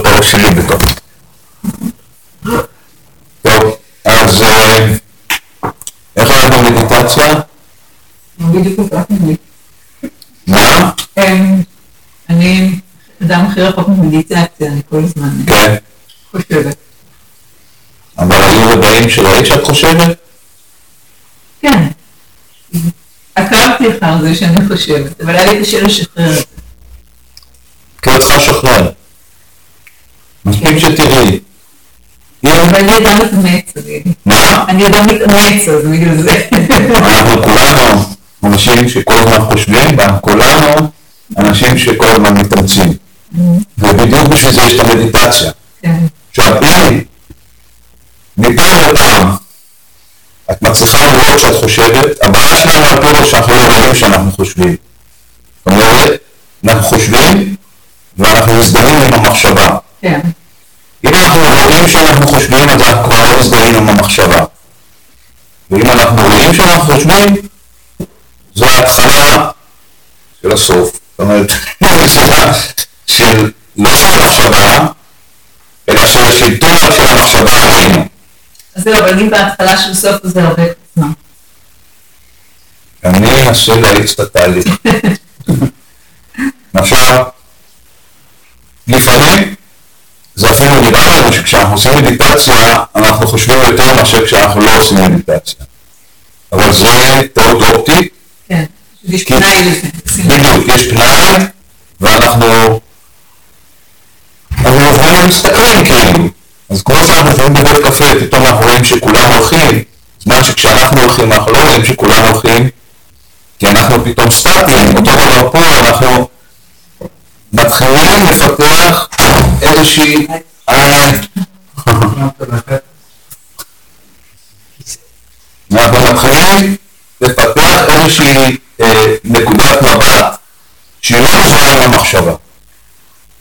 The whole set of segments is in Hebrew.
את הראש שלי בתוך. טוב, אז איך היה במדיטציה? מה? אני אדם הכי רחוק ממדיטציה, אני כל הזמן. חושבת. אבל היו רגעים שראית שאת חושבת? כן. עקבתי אחר זה שאני חושבת, אבל היה לי קשה לשחרר את זה. צריכה לשחרר. מספיק שתראי. אני אדם מתאמץ, מה? אני אדם מתאמץ, אז בגלל זה. אנחנו כולנו אנשים שכל הזמן חושבים, ואנחנו כולנו אנשים שכל הזמן מתאמצים. ובדיוק בשביל זה יש את המדיטציה. כן. עכשיו, אם מפעם לפעם את מצליחה לראות שאת חושבת, הבעיה שלנו על פה שאנחנו לא רואים שאנחנו חושבים. זאת אומרת, אנחנו חושבים ואנחנו מזדהים עם המחשבה. כן. אם אנחנו רואים שאנחנו חושבים, אז אנחנו כבר לא מזדהים עם המחשבה. ואם אנחנו רואים שאנחנו חושבים, זו ההתחלה של הסוף. זאת אומרת, סליחה, של לא של המחשבה, אלא של השלטון של המחשבה עלינו. אז זהו, אבל אם בהתחלה של סוף זה הרבה זמן. אני אנסה להאיץ את התהליך. עכשיו, לפעמים זה אפילו נראה לנו שכשאנחנו עושים מדיטציה, אנחנו חושבים יותר מאשר כשאנחנו לא עושים מדיטציה. אבל זה טעות אופטית, כן. יש פנאי לזה. בדיוק, יש פנאי, ואנחנו אנחנו יכולים להסתכלים כאילו. אז כמו שאנחנו יושבים בבית קפה, פתאום אנחנו רואים שכולם הולכים, זמן שכשאנחנו הולכים אנחנו לא רואים שכולם הולכים, כי אנחנו פתאום סטטיים, אותו דבר פה, אנחנו מתחילים לפתח איזושהי... אנחנו מתחילים לפתח איזושהי אה, נקודת מבט שהיא לא מזוהה עם המחשבה.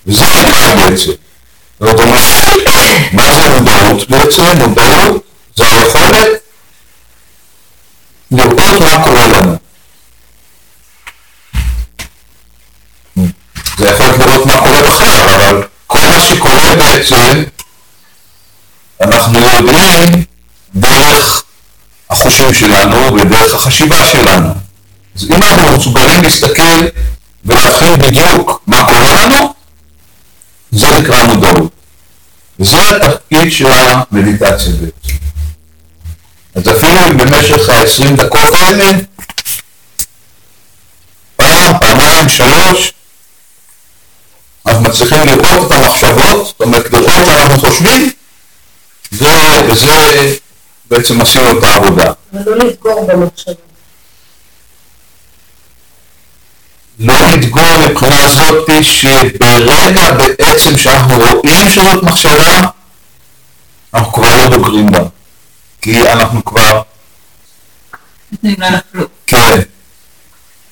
וזה העיקר בעצם. זאת אומרת, מה זה מודעות בעצם? מודעות זה היכולת לראות מה קורה לנו. זה יכולת לראות מה קורה בכלל, אבל כל מה שקורה בעצם, אנחנו יודעים דרך החושים שלנו ודרך החשיבה שלנו. אז אם אנחנו מסוגלים להסתכל ולהבחין בדיוק מה קורה לנו, זה נקרא מודעות. וזה התפקיד של המדיטציה בעצם. אז אפילו אם במשך ה-20 דקות האלה, פעם, פעמיים, שלוש, אנחנו מצליחים לראות את המחשבות, זאת אומרת לראות שאנחנו חושבים, זה, וזה בעצם עשינו את העבודה. אבל לא לדגור במחשבה. לא לדגור מבחינה זאת שברגע בעצם שאנחנו רואים שזאת מחשבה, אנחנו כבר לא דוגרים בה. כי אנחנו כבר. כן,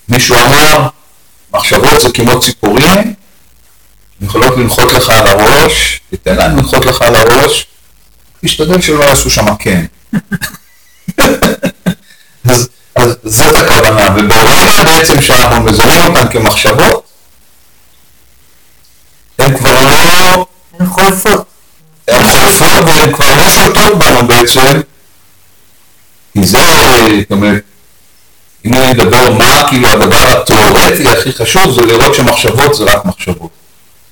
מישהו אמר, מחשבות זה כמו ציפורים, הן יכולות לנחות לך על הראש, תיתן להם לנחות לך על הראש, תשתדל שלא יעשו שם כן. אז, אז זאת הכוונה, וברגע בעצם שאנחנו מזהים אותן כמחשבות, הן כבר לא, הן חולפות. הן חולפות והן כבר לא שולטות בנו בעצם, כי זה, זאת אומרת, אם אני אדבר מה כאילו הדבר התיאורטי הכי חשוב זה לראות שמחשבות זה רק מחשבות.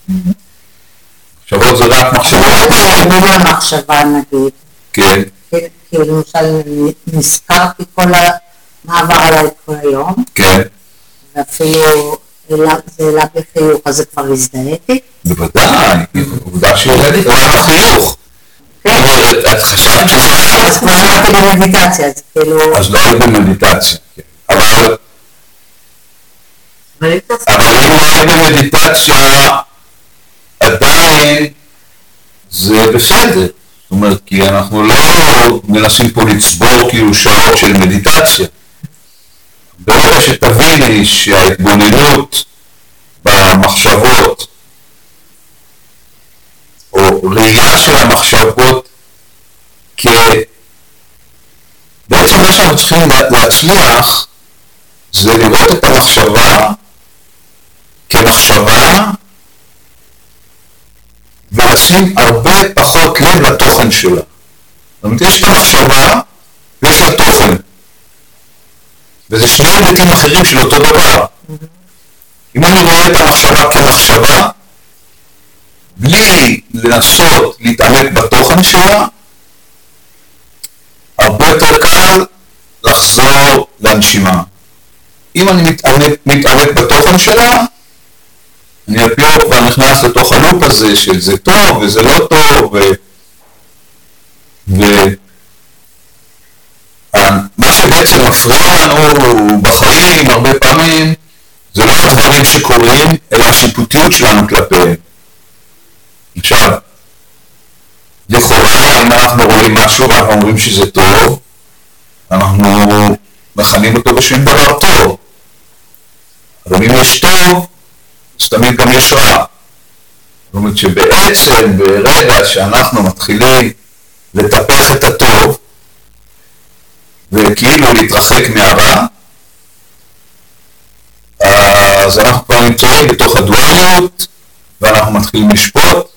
מחשבות זה רק מחשבות, אני מהמחשבה נגיד, כן, כי כי למשל נזכרתי כל המעבר עליי כל היום, כן, ואפילו זה העלה בי חיוך, אז זה כבר הזדהיתי. בוודאי, עובדה שהעלית רק החיוך. את חשבת שזה... אז כבר הייתי במדיטציה, אז כאילו, אז לא היית במדיטציה, כן. אבל אבל אם אתה אבל אם לא היית במדיטציה, עדיין זה בסדר. זאת אומרת, כי אנחנו לא מנסים פה לצבור כאילו שעות של מדיטציה. ברגע שתביני שההתבוננות במחשבות, או ראייה של המחשבות, כ... בעצם מה שאנחנו צריכים לה- להצליח זה לראות את המחשבה כמחשבה ולשים הרבה פחות לב לתוכן שלה. זאת אומרת, יש את המחשבה ויש לה תוכן. וזה שני היבטים אחרים של אותו דבר. אם אני רואה את המחשבה כמחשבה, בלי לנסות להתעמק בתוכן שלה, הרבה יותר קל לחזור לנשימה. אם אני מתעמק, מתעמק בתוכן שלה, אני רוב כבר נכנס לתוך הלופ הזה של זה טוב וזה לא טוב ו... ו... מה שבעצם מפריע לנו בחיים הרבה פעמים זה לא הדברים שקורים, אלא השיפוטיות שלנו כלפיהם. עכשיו, לכאורה אם אנחנו רואים משהו ואנחנו אומרים שזה טוב, אנחנו מכנים אותו בשם דבר טוב. אבל אם יש טוב, אז תמיד גם יש רע. זאת אומרת שבעצם ברגע שאנחנו מתחילים לטפח את הטוב וכאילו להתרחק מהרע, אז אנחנו כבר נמצאים בתוך הדואליות ואנחנו מתחילים לשפוט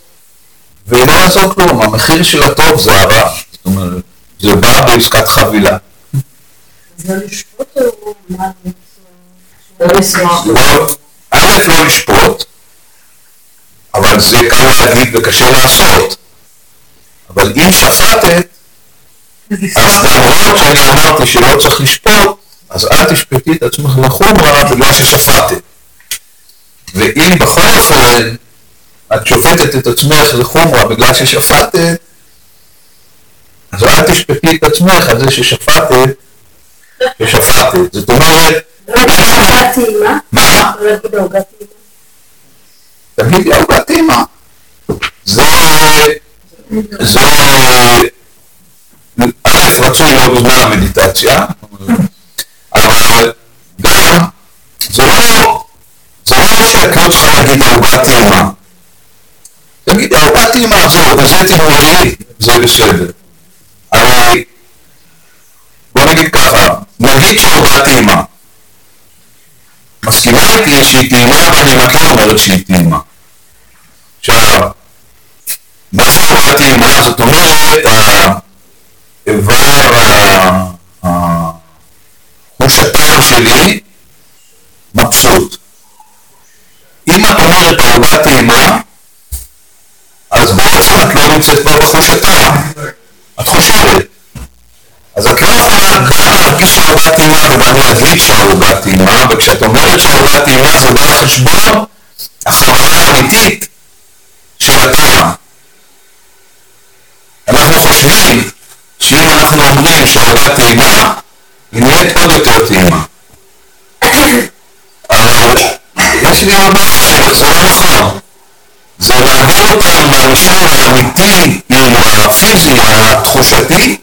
ולא יעזור כלום, המחיר של הטוב זה הרע, זאת אומרת, זה בא בעסקת חבילה. זה לא לשפוט או מה לא לשמוח. א', לא לשפוט, אבל זה קל להגיד וקשה לעשות. אבל אם שפטת, אז למרות שאני אמרתי שלא צריך לשפוט, אז אל תשפטי את עצמך לחומרה בגלל ששפטת. ואם בכל אופן את שופטת את עצמך לחומרה בגלל ששפטת, אז אל תשפטי את עצמך על זה ששפטת, ששפטת. זאת אומרת, עוגת טעימה? מה? לא להגיד עוגת טעימה? זה, זה, א', רצוי לא בזמן המדיטציה, אבל גם, זה לא, זה לא שאת לא צריכה להגיד עוגת אימא. תגידי עוגת אימא, עזוב, זה תגמרי, זה בסדר. הרי, בוא נגיד ככה, נגיד שעוגת אימא. מסכימה איתי שהיא טעימה, את לא אומרת שהיא טעימה. עכשיו, מה זה עוגת טעימה? זאת אומרת, האיבר, חוש הטעם שלי מבסוט. אם את אומרת עוגת טעימה, אז בעצם את לא נמצאת כבר בחוש הטעם. את חושבת. אז את לא יכולה להרגיש שהעוגה טעימה וגם להגיד שהעוגה טעימה, וכשאת אומרת שהעוגה טעימה זה בא על חשבון החוויה האמיתית של הטעם. אנחנו חושבים שאם אנחנו אומרים שהעוגה טעימה, היא נהיית עוד יותר טעימה. אבל יש לי עוד משהו, זה לא. זה להעביר אותם מהמישור האמיתי, הפיזי, התחושתי,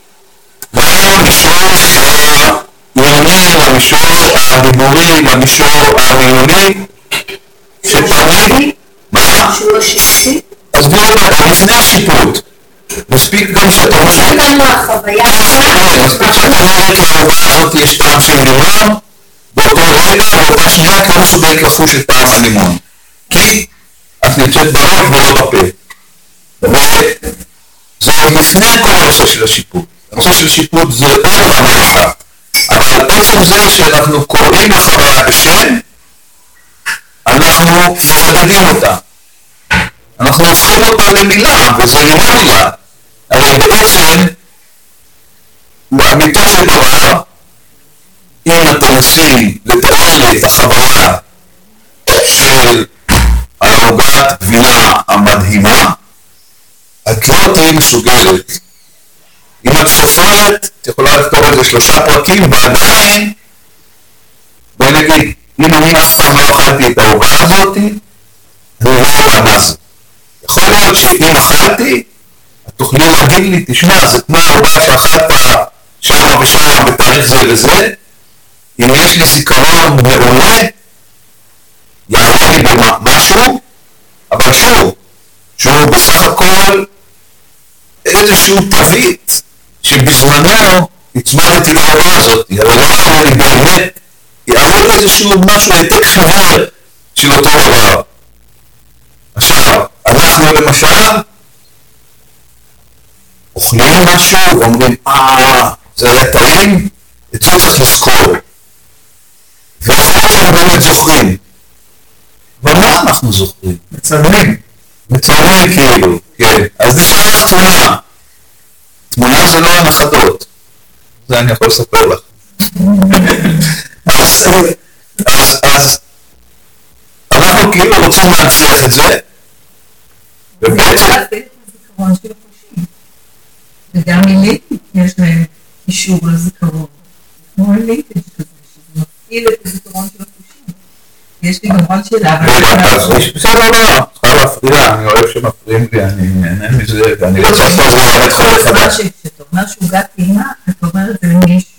למישור הדיבורי, למישור המילולי, שתמיד, מה? עזבי אותה, לפני השיפוט. מספיק גם שאתה אומר, מספיק לנו החוויה כן, מספיק שאתה אומרת לעוגה הזאת יש טעם של לימון, באותו רגע, באותה שנייה את לא מסוגלת לחוש את טעם הלימון. כי את נמצאת בראש ולא בפה. וזה עוד לפני כל הנושא של השיפוט. הנושא של שיפוט זה רמה אחת. אבל עצם זה שאנחנו קוראים לחוויה בשם, אנחנו מחדדים אותה. אנחנו הופכים אותה למילה, וזה אינה מילה. הרי בעצם, לאמיתו של דבר, אם תנסי לתאר לי את החוויה של העוגת גבינה המדהימה, את לא תהיי מסוגלת. אם את סופרת, את יכולה לכתוב על זה שלושה פרקים, ועדיין, בואי נגיד, אם אני אף פעם לא אכלתי את העוגה הזאת, אני לא מה זה. יכול להיות שאם אכלתי, את תוכלי להגיד לי, תשמע, זה כמו העוגה שאכלת שמה ושמה בתאריך זה וזה, אם יש לי זיכרון מעולה, יעלה לי במשהו, אבל שוב, שהוא בסך הכל איזשהו תווית שבזמנו הצמדתי לעוגה הזאת, אבל לא אמרו לי באמת, יעלה לי איזשהו משהו, העתק חבר בשביל אותו דבר. עכשיו, אנחנו למשל אוכלים משהו ואומרים, אה, זה היה טעים, את זה צריך לזכור. ואחרי זה באמת זוכרים. אבל מה אנחנו זוכרים? מצלמים. מצלמים כאילו, כן. אז נשאר לך תמונה. זה לא הנכדות. זה אני יכול לספר לך. אז, אז, אז אנחנו כאילו רוצים להנציח את זה, ובעצם. וגם מילים יש להם אישור לזיכרון. כמו הליטג' כזה, שזה מפעיל את הזיכרון של. יש לי גם עוד שאלה, אבל... רגע, אז יש- בסדר, לא, צריכה להפריע, אני אוהב שמפריעים לי, אני נהנה מזה, ואני רוצה לעשות את חולה חדש. כשאתה אומר שעוגת טעימה, אתה אומר את זה למישהו.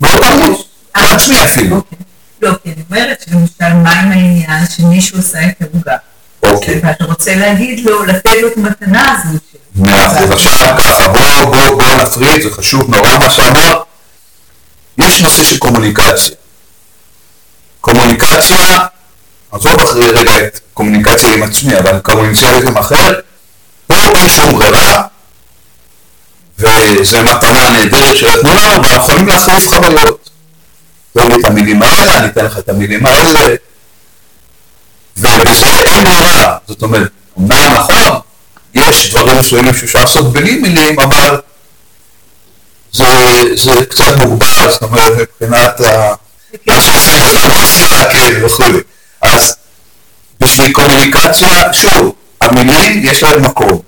לא תמיד, לעצמי אפילו. אוקיי. לא, כי אני אומרת שלמשל, מה עם העניין שמישהו עשה את העוגה? אוקיי. ואתה רוצה להגיד לו, לתת לו את המתנה. של- מאה אחוז. עכשיו ככה, בואו בוא, בוא נפריד, זה חשוב נורא מה שאמרת. יש נושא של קומוניקציה. קומוניקציה, עזוב אחרי רגע את קומוניקציה עם עצמי, אבל קומוניקציאליזם אחר, פה אין שום ברירה, וזה מתנה נהדרת שנתנו לנו, ואנחנו יכולים להחליף חוויות. תן לי את המילים האלה, אני אתן לך את המילים האלה, ובזה אין ברירה. זאת אומרת, אמנם נכון, יש דברים מסוימים שאפשר לעשות בלי מילים, אבל זה, זה קצת מוגבל, זאת אומרת, מבחינת ה... מה שעושים בקומוניקציה, כן, וכו'. אז בשביל קומוניקציה, שוב, המילים יש להם מקום.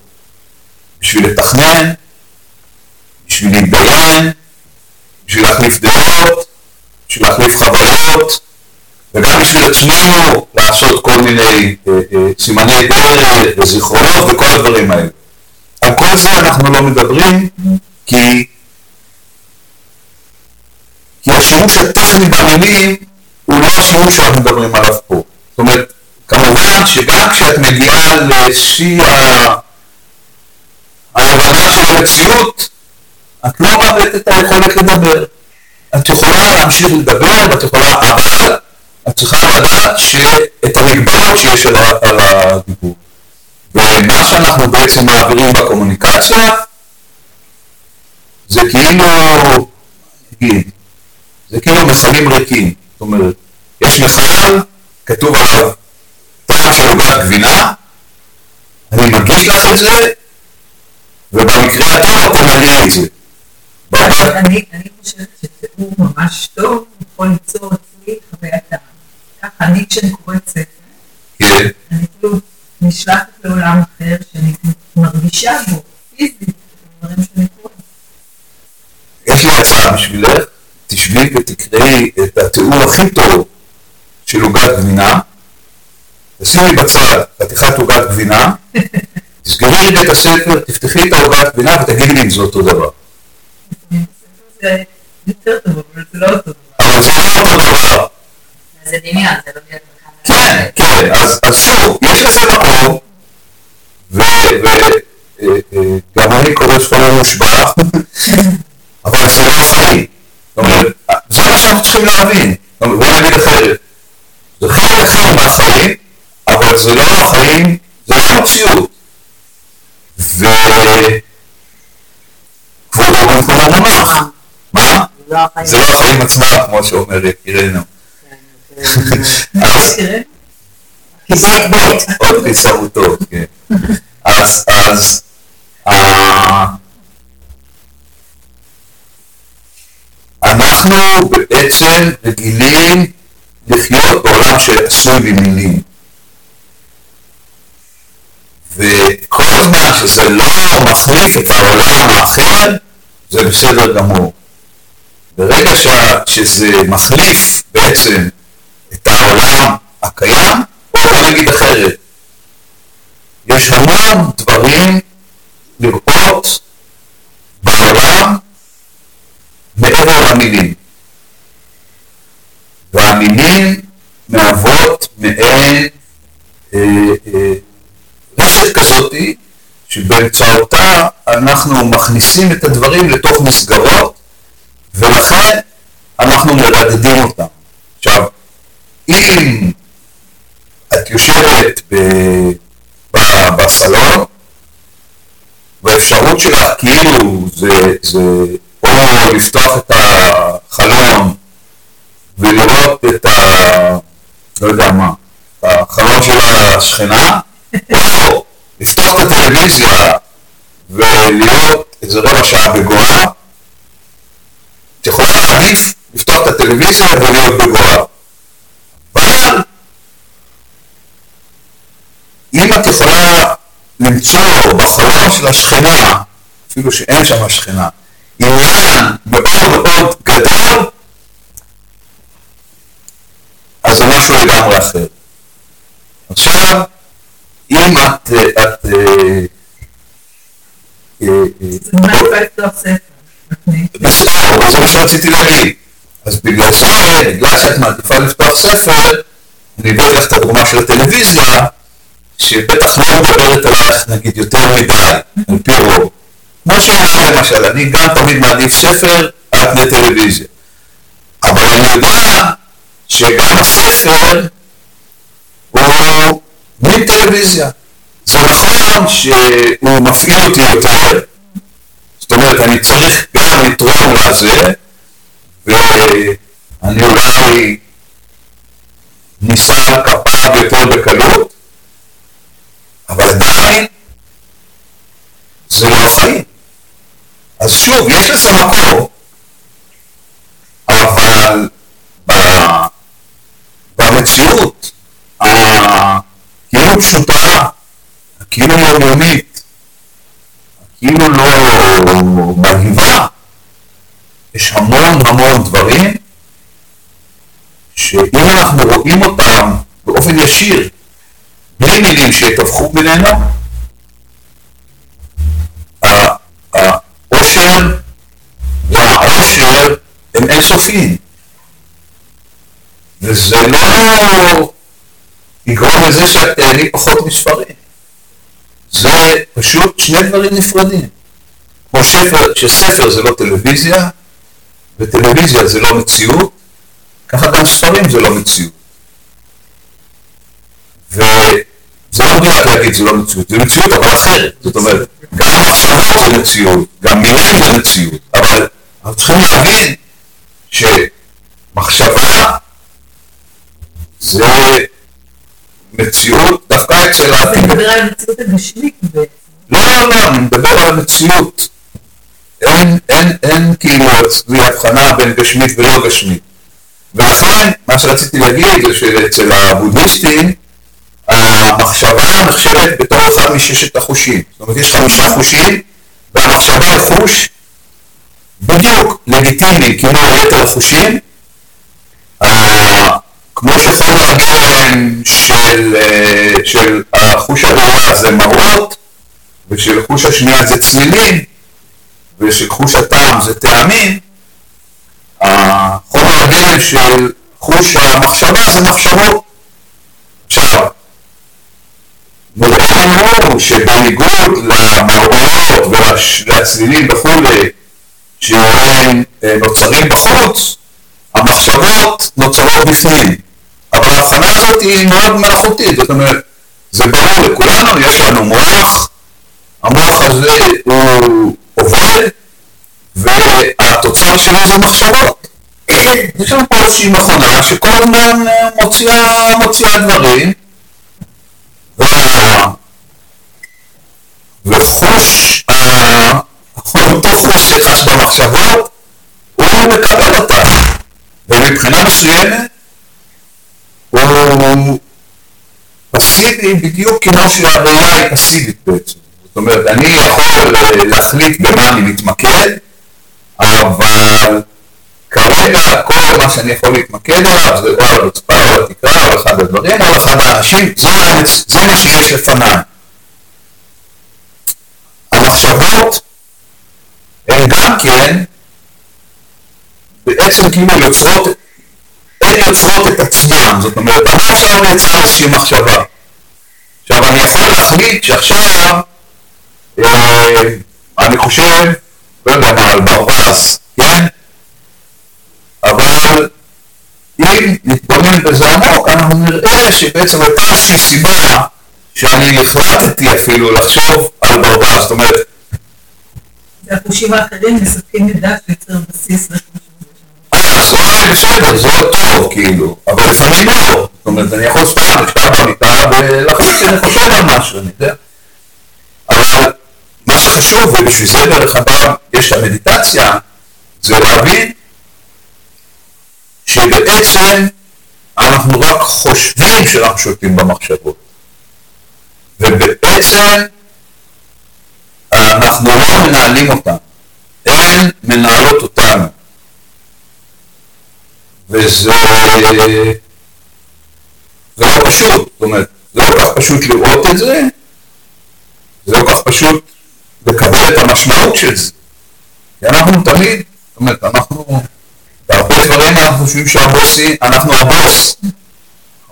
בשביל לתכנן, בשביל להתדיין, בשביל להחליף דעות, בשביל להחליף חוויות, וגם בשביל עצמנו לעשות כל מיני אה, אה, סימני דרך וזיכרונות וכל הדברים האלה. על כל זה אנחנו לא מדברים כי, כי השימוש הטכני במילים הוא לא השימוש שאנחנו מדברים עליו פה. זאת אומרת, כמובן שגם כשאת מגיעה לשיא ההבנה של המציאות, את לא מאבדת את היכולת לדבר. את יכולה להמשיך לדבר, ואת יכולה, אבל את צריכה לדעת שאת המגבלות שיש על הדיבור. ומה שאנחנו בעצם מעבירים בקומוניקציה, זה כאילו, נגיד, זה כאילו מכלים ריקים. זאת אומרת, יש מכל, כתוב עליו טעם של עוגת גבינה, אני מגיש לך את זה, ובמקרה הטוב את תנגני את זה. אני חושבת שתיאור ממש טוב יכול ליצור אצלי חוויית טעם. ככה אני כשאני קוראת ספר, כן, אני כאילו נשלחת לעולם אחר שאני מרגישה בו, פיזית, את הדברים שאני קוראת. יש לי הצעה בשבילך, תשבי ותקראי את התיאור הכי טוב של עוגת גבינה, תשימי בצד חתיכת עוגת גבינה, תסגרי רגע את הספר, תפתחי את העוגת גבינה ותגידי לי אם זה אותו דבר. לפעמים הספר זה יותר טוב, אבל זה לא אותו דבר. אבל זה לא אותו דבר. זה דמיון, זה לא בכלל. כן, כן, אז, שוב, יש לזה מקום, וגם אני קורא ספרים מושבע, אבל זה לא החיים. זה מה שאנחנו צריכים להבין. בוא נגיד אחרת. זה חלק אחר מהחיים, אבל זה לא החיים, זה לא המציאות. ו... כבודו במקומו מונח. מה? לא. זה לא החיים עצמם, כמו שאומר יקירנו. בית בית. עוד חיסרו טוב, כן. אז, אנחנו בעצם רגילים לחיות בעולם שעשוי ממילים. וכל זמן שזה לא מחליף את העולם האחר, זה בסדר גמור. ברגע שה, שזה מחליף בעצם את העולם הקיים, או בוא נגיד אחרת, יש המון דברים לראות בעולם מעבר למילים. והמילים מהוות מעין אה, אה, רשת כזאתי, שבאמצעותה אנחנו מכניסים את הדברים לתוך מסגרות, ולכן אנחנו מרדדים אותם. עכשיו, אם את יושבת בסלון, והאפשרות שלך כאילו זה, זה או לפתוח את החלון ולראות את ה... לא יודע מה, את החלון של השכנה, או לפתוח את הטלוויזיה ולהיות איזה רבע שעה בגואה, את יכולה להעדיף לפתוח את הטלוויזיה ולהיות בגואה. אבל אם את יכולה למצוא בחלום של השכנה, אפילו שאין שם שכנה, עניין מאוד מאוד גדול, אז זה משהו לגמרי אחר. עכשיו, אם את, את, אה, אה, אה. בסדר, זה מה שרציתי להגיד. אז בגלל זה, בגלל שאת מעדיפה לפתוח ספר, אני אביא לך את הדוגמה של הטלוויזיה, שבטח לא מדברת עלייך נגיד יותר מדי, על פי רוב. כמו שאני למשל, אני גם תמיד מעדיף ספר על פני טלוויזיה. אבל אני יודע שגם הספר הוא מין טלוויזיה. זה נכון שהוא מפעיל אותי יותר, זאת אומרת, אני צריך גם לתרום לזה, ואני אולי ניסע על כפיו יותר בקלות, אבל עדיין זה לא החיים. אז שוב, יש לזה מקום, אבל ב- במציאות הכאילו פשוטה, הכאילו יומיומית, כאילו לא מרהיבה, יש המון המון דברים שאם אנחנו רואים אותם באופן ישיר, בלי מילים שיתווכו בינינו, אינסופיים. וזה לא יגרום לזה תהני פחות מספרים. זה פשוט שני דברים נפרדים. כמו שפר, שספר זה לא טלוויזיה, וטלוויזיה זה לא מציאות, ככה גם ספרים זה לא מציאות. וזה לא מדויק להגיד זה לא מציאות, זה מציאות אבל אחרת. זאת אומרת, גם מחשבות זה מציאות, גם מילים זה מציאות, אבל אנחנו צריכים להבין שמחשבה זה מציאות דווקא אצל אתה העתיד. מדבר על המציאות הגשמית בעצם. לא, לא, לא, אני מדבר על המציאות. אין, אין, אין כאילו אצלי הבחנה בין גשמית ולא גשמית. ולכן, מה שרציתי להגיד זה שאצל הבודהיסטים, המחשבה נחשבת בתור אחד מששת החושים. זאת אומרת, יש חמישה חושים, והמחשבה היא חוש בדיוק לגיטימי כמו יתר החושים. אה, כמו שחומר הגלם של, אה, של החוש הראייה זה מראות, ושל חוש השנייה זה צלילים, ושל חוש הטעם זה טעמים, החומר הגלם של חוש המחשבה זה מחשבות. עכשיו, נראה לנו שבניגוד למראות ולצלילים וכולי, שהם אה, נוצרים בחוץ, המחשבות נוצרות בפנים. אבל ההבחנה הזאת היא מאוד מלאכותית, זאת אומרת, זה ברור לכולנו, יש לנו מוח, המוח הזה הוא עובד, והתוצר שלו זה מחשבות. יש לנו פה איזושהי מכונה שכל הזמן אה, מוציאה, מוציאה דברים, וחוש, חוש שחש במחשבות, הוא מקבל אותה, ומבחינה מסוימת הוא פסיבי בדיוק כמו שהראייה היא פסיבית בעצם. זאת אומרת, אני יכול להחליט במה אני מתמקד, אבל כרגע כל מה שאני יכול להתמקד עליו זה או על הרצפה או על התקרה או על אחד הדברים או על אחד האנשים, זה מה שיש לפניי. המחשבות הן גם כן בעצם כאילו יוצרות, הן יוצרות את עצמן, זאת אומרת, אדם שלנו יצר איזושהי מחשבה. עכשיו אני יכול להחליט שעכשיו אה, אני חושב, לא יודע מה, על ברווז, כן? אבל אם נתבונן בזה עמוק, אנחנו נראה שבעצם הייתה איזושהי סיבה שאני החלטתי אפילו לחשוב על ברבר, זאת אומרת, והחושים האחרים מספקים מידע שיוצר בסיס לחושים. אז זה בסדר, זה לא טוב, כאילו, אבל לפעמים לא, זאת אומרת, אני יכול סתם לשכב במיטה ולהחליט שאני חושב על משהו, אני יודע. אבל מה שחשוב, ובשביל זה דרך אגב יש את המדיטציה, זה להבין שבעצם אנחנו רק חושבים שאנחנו שולטים במחשבות. ובעצם אנחנו לא מנהלים אותן, הן מנהלות אותנו. וזה זה לא פשוט, זאת אומרת, זה לא כך פשוט לראות את זה, זה לא כך פשוט לקבל את המשמעות של זה. כי אנחנו תמיד, זאת אומרת, אנחנו, בהרבה דברים אנחנו חושבים שהבוסי, אנחנו הבוס.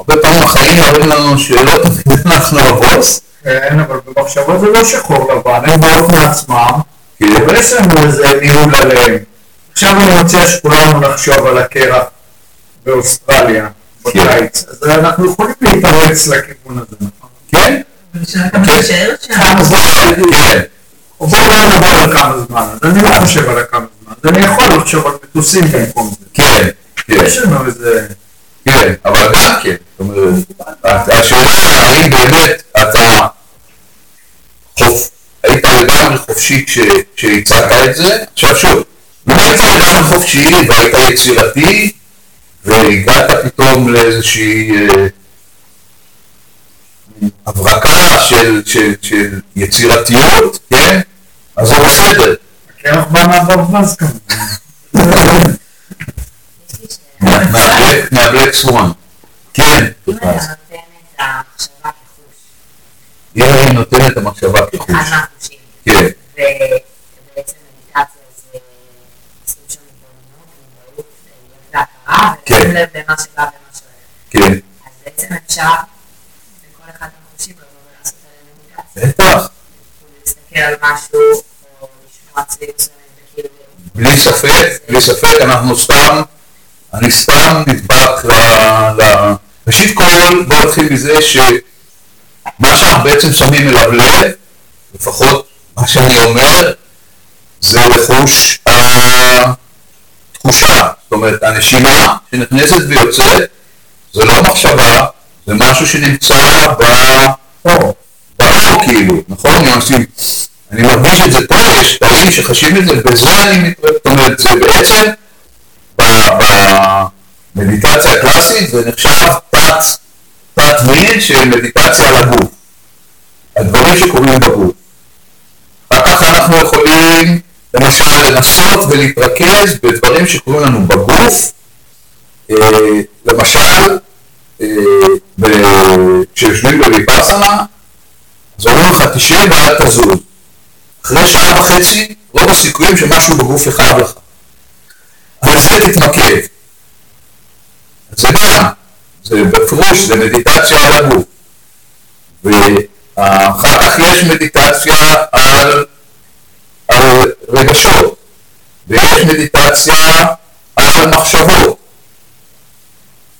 הרבה פעמים החיים מראים לנו שלא תמיד אנחנו הבוס. כן, אבל במחשבות זה לא שחור לבן, הם באות מעצמם, כן. אבל יש לנו איזה ניהול עליהם. עכשיו אני מציע שכולנו נחשוב על הקרח באוסטרליה בקיץ, אז אנחנו יכולים להתאמץ לכיוון הזה, נכון? כן, כמה. כמה זמן? כן, או בואו לא נדבר על כמה זמן, אז אני לא חושב על הכמה זמן, אז אני יכול לחשוב על מטוסים במקום זה. כן, כן. יש לנו איזה... כן, אבל גם כן, זאת אומרת, השאלה האם באמת אתה חופ... היית לגמרי חופשי כש- כשהצעת את זה, עכשיו שוב, אם היית לגמרי חופשי והיית יצירתי והגעת פתאום לאיזושהי אה, הברקה של, של, של יצירתיות, כן, אז זה בסדר. הקרח בא מהברווז כמובן. יש לי שאלה. מה- מהבלק- סוואן. כן, אם אני נותן את המחשבה כחוש. כן, כן. כן, אז בעצם אפשר בכל אחד מהחושים לבוא ולעשות עליהם מדיטציה. בטח. להסתכל על משהו, או לשמוע צליל מסוים, וכאילו... בלי ספק, בלי ספק, אנחנו סתם, אני סתם נדבק ל... ל... ראשית כל, בוא נתחיל מזה שמה שאנחנו בעצם שמים אליו לב, לפחות מה שאני אומר, זה לחוש התחושה, זאת אומרת, הנשימה שנכנסת ויוצאת, זה לא מחשבה, זה משהו שנמצא ב... או, ברור כאילו, נכון? אנשים, אני מרגיש את זה פה, יש תאים שחשים את זה, בזה אני מתראה, זאת אומרת, זה בעצם במדיטציה הקלאסית זה נחשב תת, תת מין של מדיטציה על הגוף, הדברים שקורים בגוף. אחר כך אנחנו יכולים למשל לנסות ולהתרכז בדברים שקורים לנו בגוף, אה, למשל, אה, כשיושבים בוויפאסנה, אז אומרים לך תשב ואל תזוז. אחרי שעה וחצי, רוב הסיכויים שמשהו בגוף יכאב לך. על זה תתמקד. זה גם, זה בפירוש, זה מדיטציה על הגוף. ואחר כך יש מדיטציה על, על רגשות, ויש מדיטציה על מחשבות.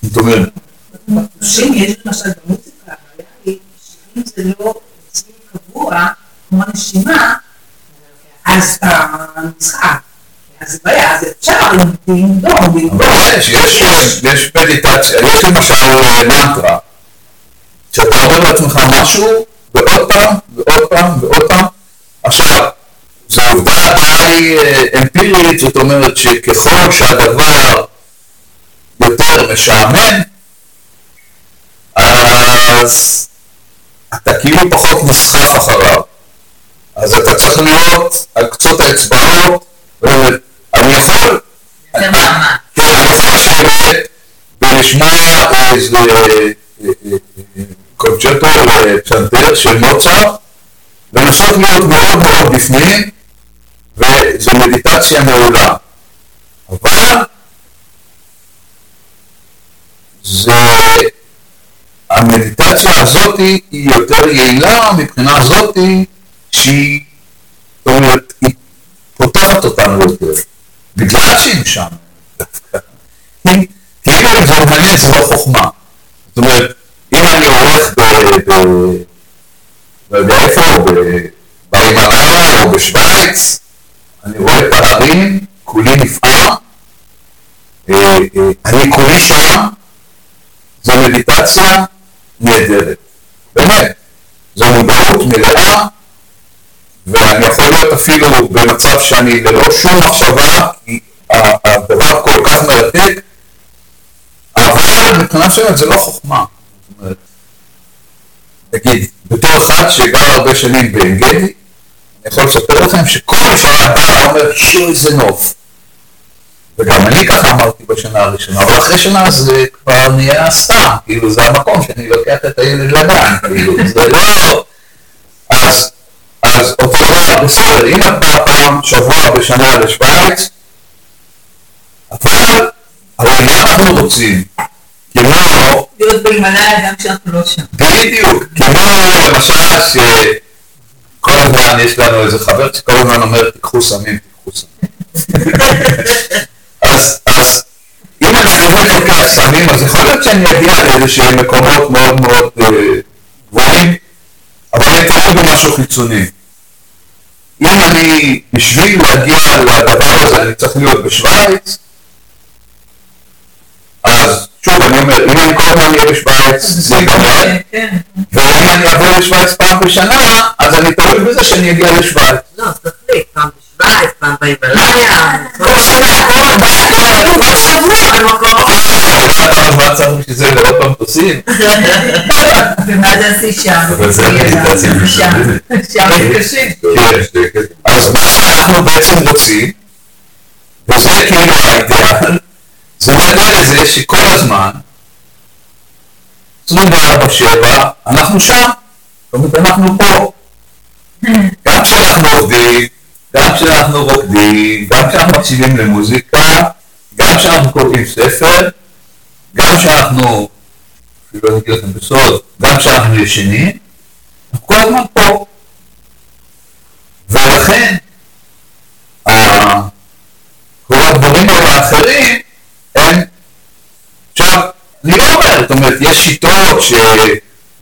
זאת אומרת, שאם זה לא אצלי קבוע, כמו נשימה, אז המשחק. אז בעיה, אז אפשר עם דום, אבל יש, יש, יש מדיטציה, יש למשל אה, מנטרה, שאתה אומר לעצמך משהו, ועוד פעם, ועוד פעם, ועוד פעם. עכשיו, זו עובדה די אה, אמפירית, זאת אומרת שככל שהדבר יותר משעמם, אז אתה כאילו פחות נסחף אחריו. אז אתה צריך להיות על קצות האצבעות, מאמץ. כן, לשבת ולשמוע איזה אה, אה, קונצ'רטו פסנתר של מוצרט, ולנסות להיות מאוד מאוד בפנים, וזו מדיטציה מעולה. אבל זה, המדיטציה הזאת היא יותר יעילה מבחינה הזאת שהיא, זאת אומרת, היא פותחת אותנו יותר, בגלל משם. דווקא. כי כאילו לפעמים זה מעניין, זה לא חוכמה. זאת אומרת, אם אני הולך ב... לא יודע איפה, ב- בהימאליה או בשוויץ, אני רואה את ההרים, כולי נפעם, אה, אה, אני כולי שם, זו מדיטציה נהדרת. באמת. זו מודעות מלאה, ואני יכול להיות אפילו במצב שאני ללא שום מחשבה, כי הדבר כל כך מרתק, אבל מבחינה מסוימת זה לא חוכמה. נגיד, בתור אחד שגר הרבה שנים בעין גדי, אני יכול לספר לכם שכל שהיה בא אומר, שו איזה נוף. וגם אני ככה אמרתי בשנה הראשונה, אבל אחרי שנה זה כבר נהיה סתם, כאילו זה המקום שאני לוקח את הילד לגן, כאילו, זה לא... אז, אותו דבר, בסדר, אם את באה פעם שבוע בשנה לשוויץ, אבל, אבל מה אנחנו רוצים? כמו, להיות בהימאליה גם כשאנחנו לא שם. בדיוק, כמו למשל שכל הזמן יש לנו איזה חבר שכל הזמן אומר תיקחו סמים, תיקחו סמים. אז, אז אם אני באמת לוקח סמים, אז יכול להיות שאני אגיע לאיזה שהם מקומות מאוד מאוד אה, גבוהים, אבל אני תלוי במשהו חיצוני. אם אני, בשביל להגיע לדבר הזה, אני צריך להיות בשוויץ, אז שוב, אני אומר, אם אני כל הזמן אהיה בשוויץ, זה ייגמר. כן. ואם אני אעבור לשוויץ פעם בשנה, אז אני תלוי בזה שאני אגיע לשוויץ. לא, תחליט, פעם בשוויץ, פעם בהימאליה, כל שנה, כל כל שבוע במקום אחר. זמן צריך בשביל זה לראות זה עשי שם? אבל זה מדיטציה שם. שם אז מה שאנחנו בעצם רוצים, וזה כאילו זה להגיע לזה שכל הזמן, 24/7, אנחנו שם, זאת אומרת אנחנו פה. גם כשאנחנו עובדים, גם כשאנחנו רוקדים, גם כשאנחנו מקשיבים למוזיקה, גם כשאנחנו קוראים ספר, גם כשאנחנו, אפילו לא אגיד לכם בסוד, גם כשאנחנו ישנים, אנחנו כל הזמן פה. ולכן, כל הדברים האחרים, הם, עכשיו, אני לא אומר, זאת אומרת, יש שיטות.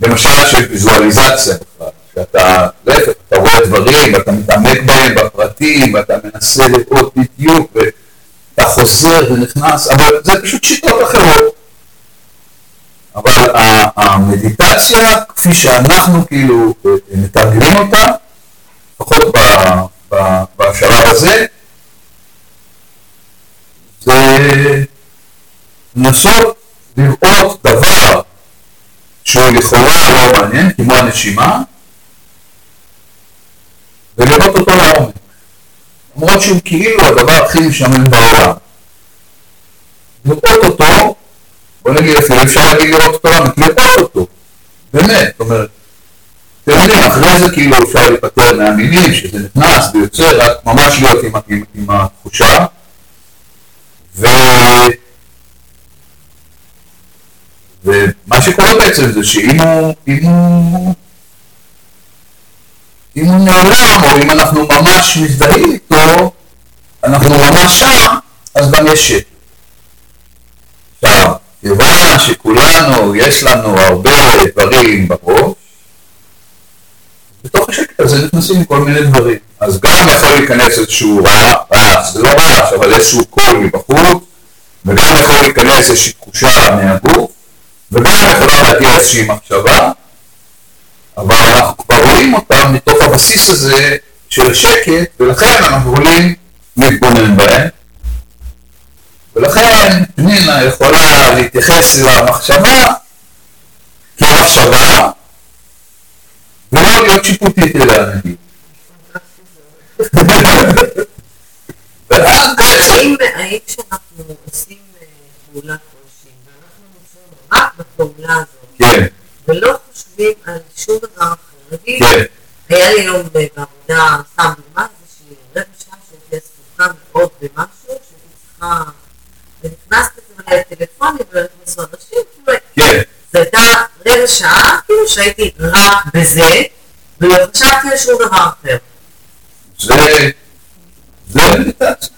למשל של ויזואליזציה בכלל, שאתה, להפך, אתה רואה דברים, ואתה מתעמק בהם בפרטים, ואתה מנסה לראות בדיוק, ואתה חוזר ונכנס, אבל זה פשוט שיטות אחרות. אבל המדיטציה, כפי שאנחנו כאילו אה, מתרגלים אותה, לפחות בשלב הזה, זה לנסות לראות דבר שהוא לכאורה לא מעניין, כמו הנשימה, ולראות אותו לעומק. למרות שהוא כאילו הדבר הכי משעמם בעולם. לראות אותו, בוא נגיד אפילו אפשר להגיד לראות אותו לעומק, לראות אותו, באמת, זאת אומרת, אתם יודעים, אחרי זה כאילו אפשר להיפטר מהמינים, שזה נכנס ויוצא, רק ממש להיות עם, עם, עם התחושה. ו... ומה שקורה בעצם זה שאם הוא, אם הוא, אם הוא נעלם, או אם אנחנו ממש מזדהים איתו, אנחנו ממש שם, אז גם יש שקט. עכשיו, כיוון שכולנו, יש לנו הרבה דברים בראש, בתוך השקט הזה נכנסים כל מיני דברים. אז גם יכול להיכנס איזשהו רעש, זה לא רעש, אבל איזשהו קול מבחוץ, וגם יכול להיכנס איזושהי תחושה מהגוף, וגם יכולה להגיע איזושהי מחשבה, אבל אנחנו כבר רואים אותה מתוך הבסיס הזה של שקט, ולכן אנחנו יכולים להתבונן בהם. ולכן פנינה יכולה להתייחס למחשבה כמחשבה, ולא להיות שיפוטית אליה נגיד. ואז בעצם, האם כשאנחנו עושים אה, פעולת ראשים, ואנחנו נמצאים רק בפעולה הזאת, כן, ולא חושבים על שום דבר אחר, נגיד, כן, היה לי היום בעבודה, סתם דוגמה, איזושהי רבע שעה שהייתי עסוקה מאוד במשהו, שהייתי צריכה, ונכנסתי כזה לטלפונים ונכנסו אנשים, כאילו, כן, זו הייתה רבע שעה, כאילו שהייתי רק בזה, ולא חשבתי על שום דבר אחר. זה, זה מדיטציה.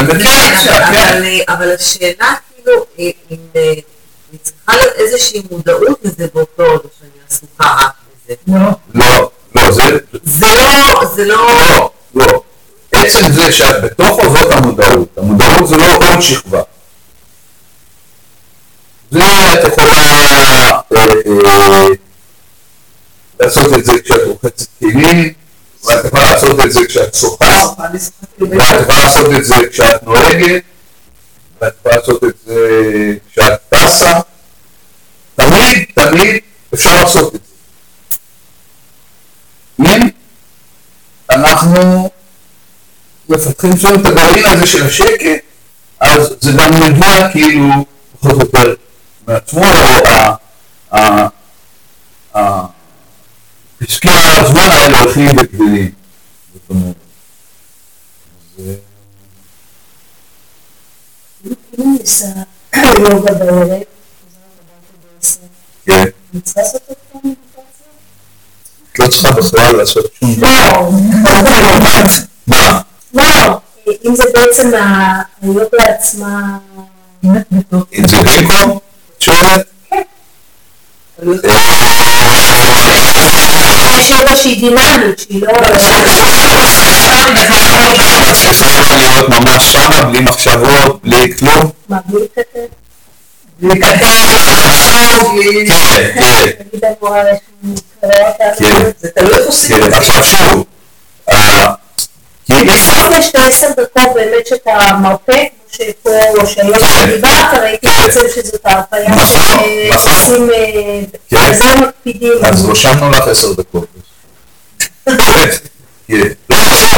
אבל לא, כן. אבל, השאלה כאילו, אם אה, אני צריכה להיות איזושהי מודעות לזה באותו רגע שאני עסוקה רק בזה. לא. לא, לא, זה, זה לא, זה לא, לא, לא. עצם זה שאת בתוכו זאת המודעות. המודעות זה לא עוד שכבה. זה את יכולה אה, אה, לעשות את זה כשאת רוחצת כלים, ואת יכולה לעשות את זה כשאת שוחה, ואת יכולה לעשות את זה כשאת נוהגת, ואת יכולה לעשות את זה כשאת טסה. תמיד, תמיד אפשר לעשות את זה. אם אנחנו מפתחים שם את הגרעין הזה של השקט, אז זה גם מגיע כאילו פחות או יותר מעצמו, או פסקי הזמן האלה הולכים וגדלים. זאת אומרת. אה, אם אני עושה יוגה בערב, כן. אני צריכה לעשות עוד פעם מדיטציה? את לא צריכה בכלל לעשות שום דבר. לא, מה? לא, אם זה בעצם היוגה עצמה, אם זה במקום? את שואלת? יש יוגה שהיא דינמית, שהיא לא... את להיות ממש שמה, בלי מחשבות, בלי כלום? מה, בלי את כן, זה. עכשיו שוב, אה, יש את העשר דקות באמת שאתה כמו שפה, או שהיום דיברת, ראיתי בעצם שזאת ההרפאיה נכון, נכון. שעושים, כן. על זה מקפידים. אז רשמנו לך עשר דקות. כן. לא,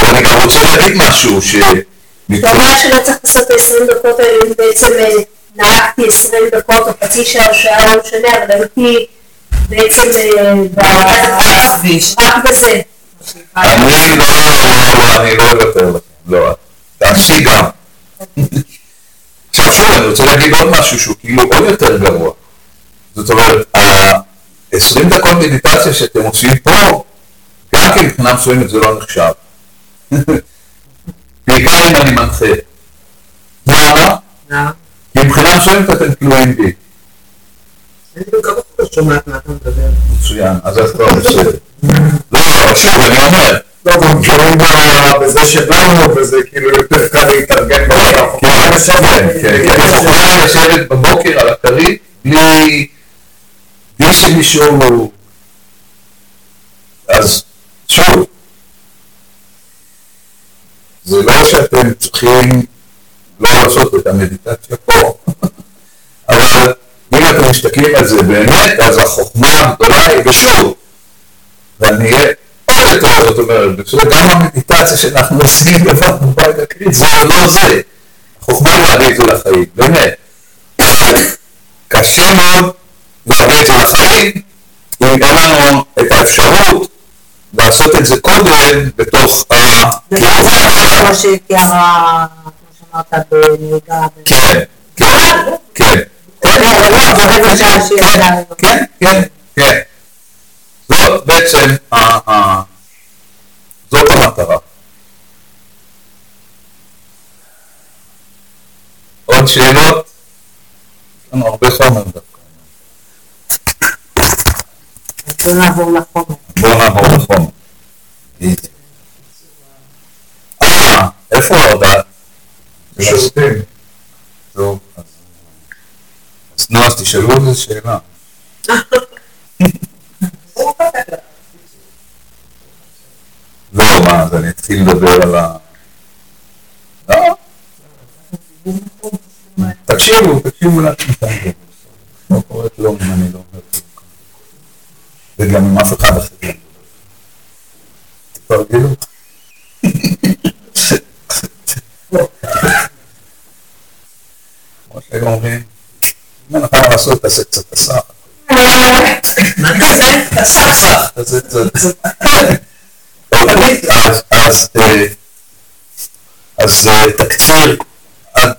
אני גם רוצה להגיד משהו, ש... זאת אומרת שלא צריך לעשות את ה-20 דקות האלה, אם בעצם אה, נהגתי 20 דקות או חצי שעה או שעה, לא משנה, אבל הייתי בעצם אה. רק בזה. אני לא, לא, אני לא אוותר לכם, לא, תעשי גם. עכשיו שוב, אני רוצה להגיד עוד משהו שהוא כאילו עוד יותר גרוע. זאת אומרת, ה-20 דקות מדיטציה שאתם עושים פה, גם כן מבחינה מסוימת זה לא נחשב. בעיקר אם אני מנחה. למה? כי מבחינה מסוימת אתם תלויים בי. מה אתה מדבר. מצוין, אז את כבר בסדר. לא, אבל שוב, אני אומר, לא, גם קוראים בה בזה שלנו, וזה כאילו יותר קל להתארגן ברגע. כן, כן, כן, כן. את יכולה לשבת בבוקר על הכרית בלי שמישהו... אז שוב, זה לא שאתם צריכים לא לעשות את המדיטציה פה, אבל אם אתם מסתכלים על זה באמת, אז החוכמה הגדולה היא, ושוב, ואני אהיה יותר, זאת אומרת, בסדר, גם המדיטציה שאנחנו עושים לבד בבית הקרית, זה לא זה. החוכמה להביא את זה לחיים, באמת. קשה מאוד להביא את זה לחיים, אם אין לנו את האפשרות לעשות את זה קודם בתוך ה... כמו שתיארה, כמו שאמרת, בנהיגה. כן, כן, כן. כן, כן, כן. זאת בעצם, ה- ה- זאת המטרה. עוד שאלות? יש לנו הרבה חומר דווקא. בוא נעבור לחומר. בואו נעבור לחומר. אה, איפה ההודעה? שירותים. טוב, אז... אז נו, אז תשאלו איזה שאלה. לא, מה, אתחיל לדבר על ה... לא. תקשיבו, תקשיבו לעצמכם. לא קורה כלום אם אני לא אומר. וגם עם אף אחד אחר. תתרגלו. כמו שהיו אומרים, אם אין לך מה לעשות, תעשה קצת הסך. מה? סך, תעשה קצת. אז, אז, אה, אז אה, תקציר עד,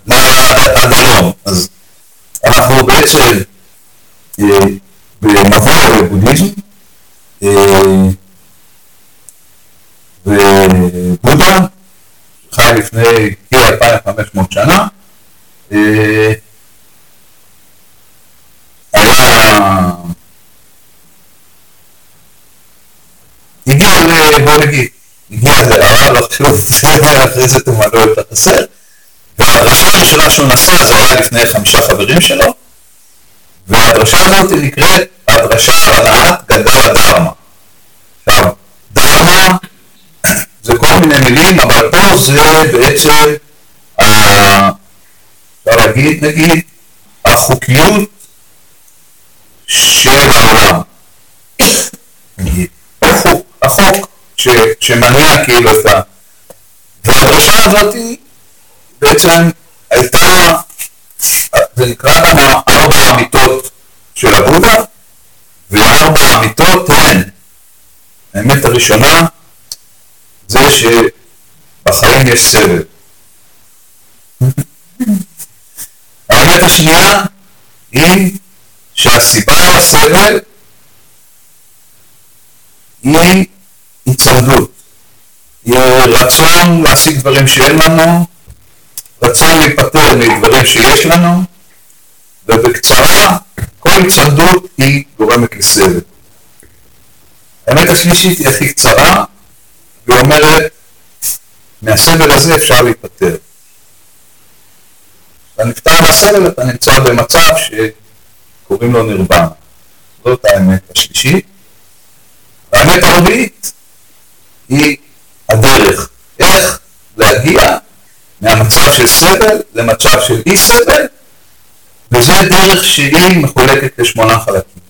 עד היום. אז אנחנו בעצם אה, במבוא לבודהיזם, ובודה חי לפני כ-2500 שנה, היה בוא נגיד, הגיע להערה, לא חשוב, אחרי זה תמלאו את החסר. והדרשה הראשונה שהוא נשא זה היה לפני חמישה חברים שלו, והדרשה הזאת נקראת הדרשה על הנעת גדל הדרמה. עכשיו, דרמה זה כל מיני מילים, אבל פה זה בעצם, ה- אפשר להגיד, נגיד, החוקיות של העולם. נגיד, החוק ש, שמניע כאילו את ה... והדרשה הזאת בעצם הייתה, זה נקרא גם ארבע האמיתות של הבודה, וארבע האמיתות הן, האמת הראשונה זה שבחיים יש סבל. האמת השנייה היא שהסיבה לסבל היא היצמדות. היא רצון להשיג דברים שאין לנו, רצון להיפטר מדברים שיש לנו, ובקצרה, כל היצמדות היא גורמת לסבל. האמת השלישית היא הכי קצרה, והיא אומרת, מהסבל הזה אפשר להיפטר. אתה נפטר מהסבל, אתה נמצא במצב שקוראים לו נירבנה. זאת האמת השלישית. והאמת הרביעית היא הדרך, איך להגיע מהמצב של סבל למצב של אי סבל, וזה דרך שהיא מחולקת לשמונה חלקים.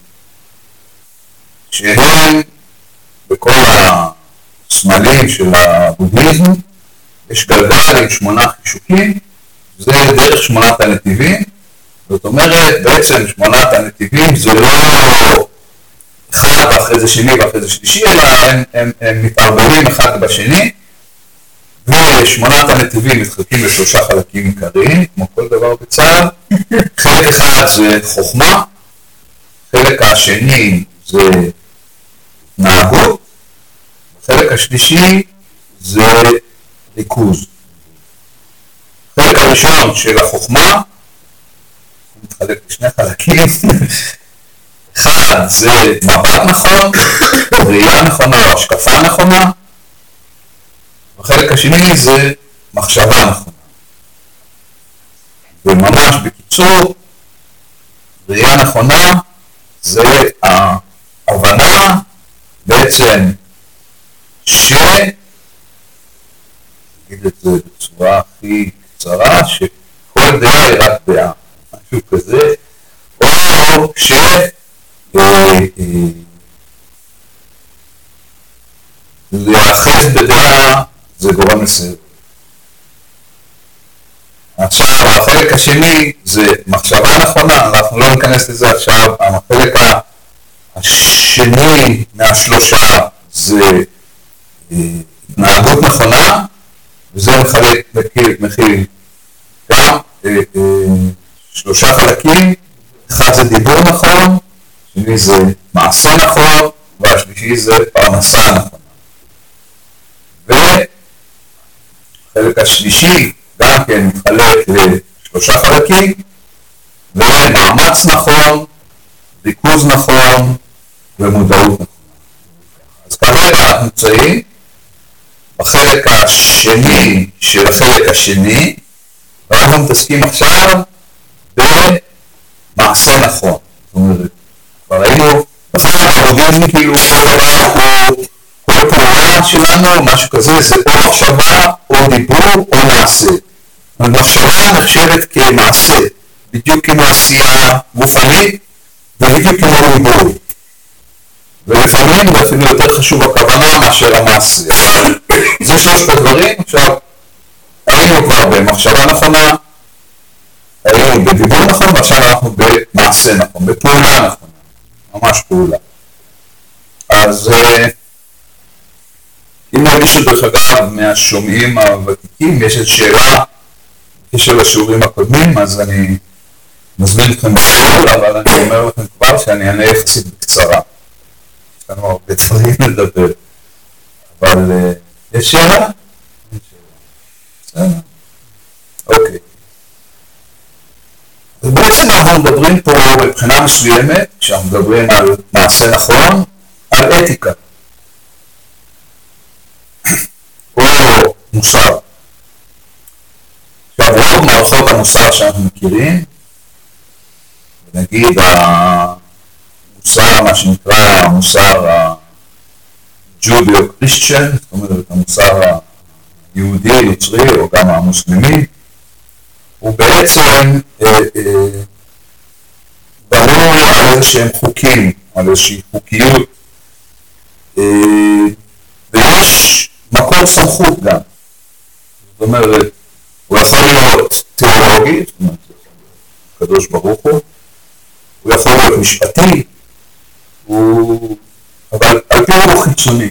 שהם בכל הסמלים של הבודהיזם, יש גלגל עם שמונה חישוקים, זה דרך שמונת הנתיבים, זאת אומרת בעצם שמונת הנתיבים זה לא אחד ואחרי זה שני ואחרי זה שלישי, אלא הם, הם, הם מתערבבים אחד בשני, ושמונת הנתיבים מתחלקים לשלושה חלקים עיקריים, כמו כל דבר בצה"ל. חלק אחד זה חוכמה, חלק השני זה התנהגות, החלק השלישי זה ריכוז. החלק הראשון של החוכמה, מתחלק לשני חלקים, אחד זה מבט נכון, ראייה נכונה או השקפה נכונה, והחלק השני זה מחשבה נכונה. וממש בקיצור, ראייה נכונה זה ההבנה בעצם ש... נגיד את זה בצורה הכי קצרה, שכל דעה היא רק דעה, משהו כזה, או ש... להיאחז בדעה זה גורם לסבל. עכשיו, החלק השני זה מחשבה נכונה, אנחנו לא ניכנס לזה עכשיו, החלק השני מהשלושה זה אה, התנהגות נכונה, וזה מחלק, מכיל, מכיל גם אה, אה, שלושה חלקים, אחד זה דיבור נכון, שני זה מעשה נכון, והשלישי זה פרנסה נכונה. והחלק השלישי גם כן מתחלק לשלושה חלקים, ומאמץ נכון, ריכוז נכון ומודעות נכונה. אז כרגע אנחנו נמצאים בחלק השני של החלק השני, ואנחנו מתעסקים עכשיו במעשה נכון. זאת אומרת, כבר היינו, בבודהיזם כאילו כל פעולה שלנו, משהו כזה, זה או מחשבה, או דיבור, או מעשה. מחשבה נחשבת כמעשה, בדיוק כמו עשייה גופנית, ובדיוק כמו דיבור. ולפעמים זה אפילו יותר חשוב הכוונה מאשר המעשה. זה שלושת הדברים, עכשיו, היינו כבר במחשבה נכונה, היינו בדיבור נכון, ועכשיו אנחנו במעשה נכון, בפעולה נכונה, ממש פעולה. אז אם למישהו דרך אגב מהשומעים הוותיקים יש את שאלה בקשר לשיעורים הקודמים, אז אני מזמין אתכם לשאול, אבל אני אומר לכם כבר שאני אענה יחסית בקצרה. יש לנו הרבה דברים לדבר. אבל יש שאלה? בסדר. אוקיי. אז בעצם אנחנו מדברים פה מבחינה מסוימת, כשאנחנו מדברים על מעשה נכון, על אתיקה. מוסר. עכשיו רוב מערכות המוסר שאנחנו מכירים, נגיד המוסר, מה שנקרא המוסר הג'ודיו-קריסטיאן, זאת אומרת המוסר היהודי, נוצרי או גם המוסלמי, הוא בעצם אה, אה, בנוי על איזה שהם חוקים, על איזושהי חוקיות, אה, ויש מקור סמכות גם. זאת אומרת, הוא יכול להיות תיאולוגי, זאת אומרת, הקדוש ברוך הוא, הוא יכול להיות משפטי, הוא... אבל על פי רוב חיצוני.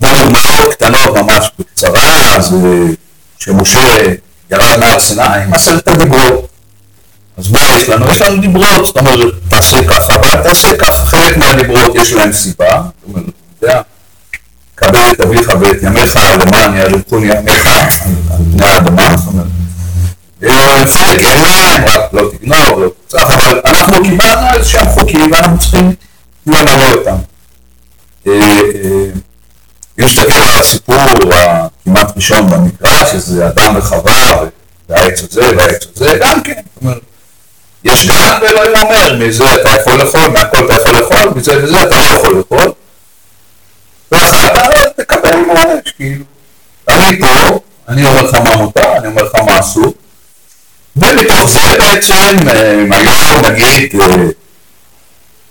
דוגמאות קטנות ממש בקצרה, זה שמשה ירד סיני עם עשרת הדיברות. אז מה יש לנו? יש לנו דיברות, זאת אומרת, תעשה ככה, אבל תעשה ככה. חלק מהדיברות יש להם סיבה, זאת אומרת, אתה יודע, קבל את אביך ואת ימיך למען יאריכון ימיך על פני האדמה, זאת אומרת, חלק אין להם, רק לא תגנוב, לא תצטרך, אבל אנחנו קיבלנו איזה שהם חוקים ואנחנו צריכים למלא אותם. אה, אה, נסתכל על הסיפור הכמעט ראשון במקרא, שזה אדם וחווה, והעץ הזה והעץ הזה, גם כן, זאת אומרת, יש גן ואלוהים אומר, מזה אתה יכול לאכול, מהכל אתה יכול לאכול, מזה וזה אתה לא יכול לאכול. ואחר תקבל מורש, כאילו. אני פה, אני אומר לך מה מותר, אני אומר לך מה אסור, ומתוך זה בעצם, אם היום נגיד,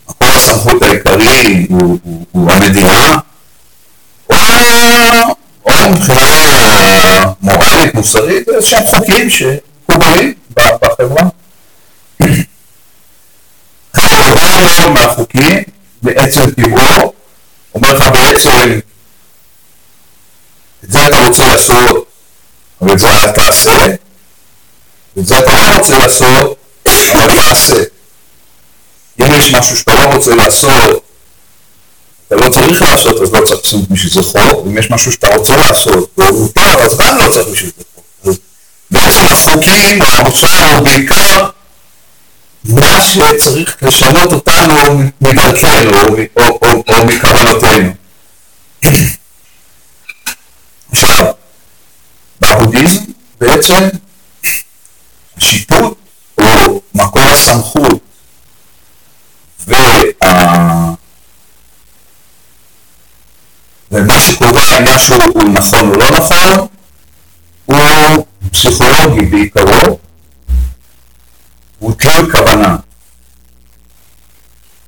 מקור הסמכות העיקרי הוא, הוא, הוא המדינה, או, מבחינה מורלית, מוסרית, זה שהם חוקים שמקובלים בחברה. חלק גדול מהחוקים בעצם טבעו אומר לך בעצם את זה אתה רוצה לעשות אבל את זה אל תעשה ואת זה אתה לא רוצה לעשות אבל תעשה אם יש משהו שאתה לא רוצה לעשות אתה לא צריך לעשות אז לא צריך לעשות בשביל זה חוק אם יש משהו שאתה רוצה לעשות והוא מותר אז גם לא צריך בשביל זה חוק בעצם החוקים המוצר הוא בעיקר מה שצריך לשנות אותנו מדרכנו או, או, או, או מכוונותינו. עכשיו, בבודהיזם בעצם השיפוט או מקור הסמכות וה... ומה אם משהו הוא נכון או לא נכון הוא פסיכולוגי בעיקרו הוא תלוי כוונה.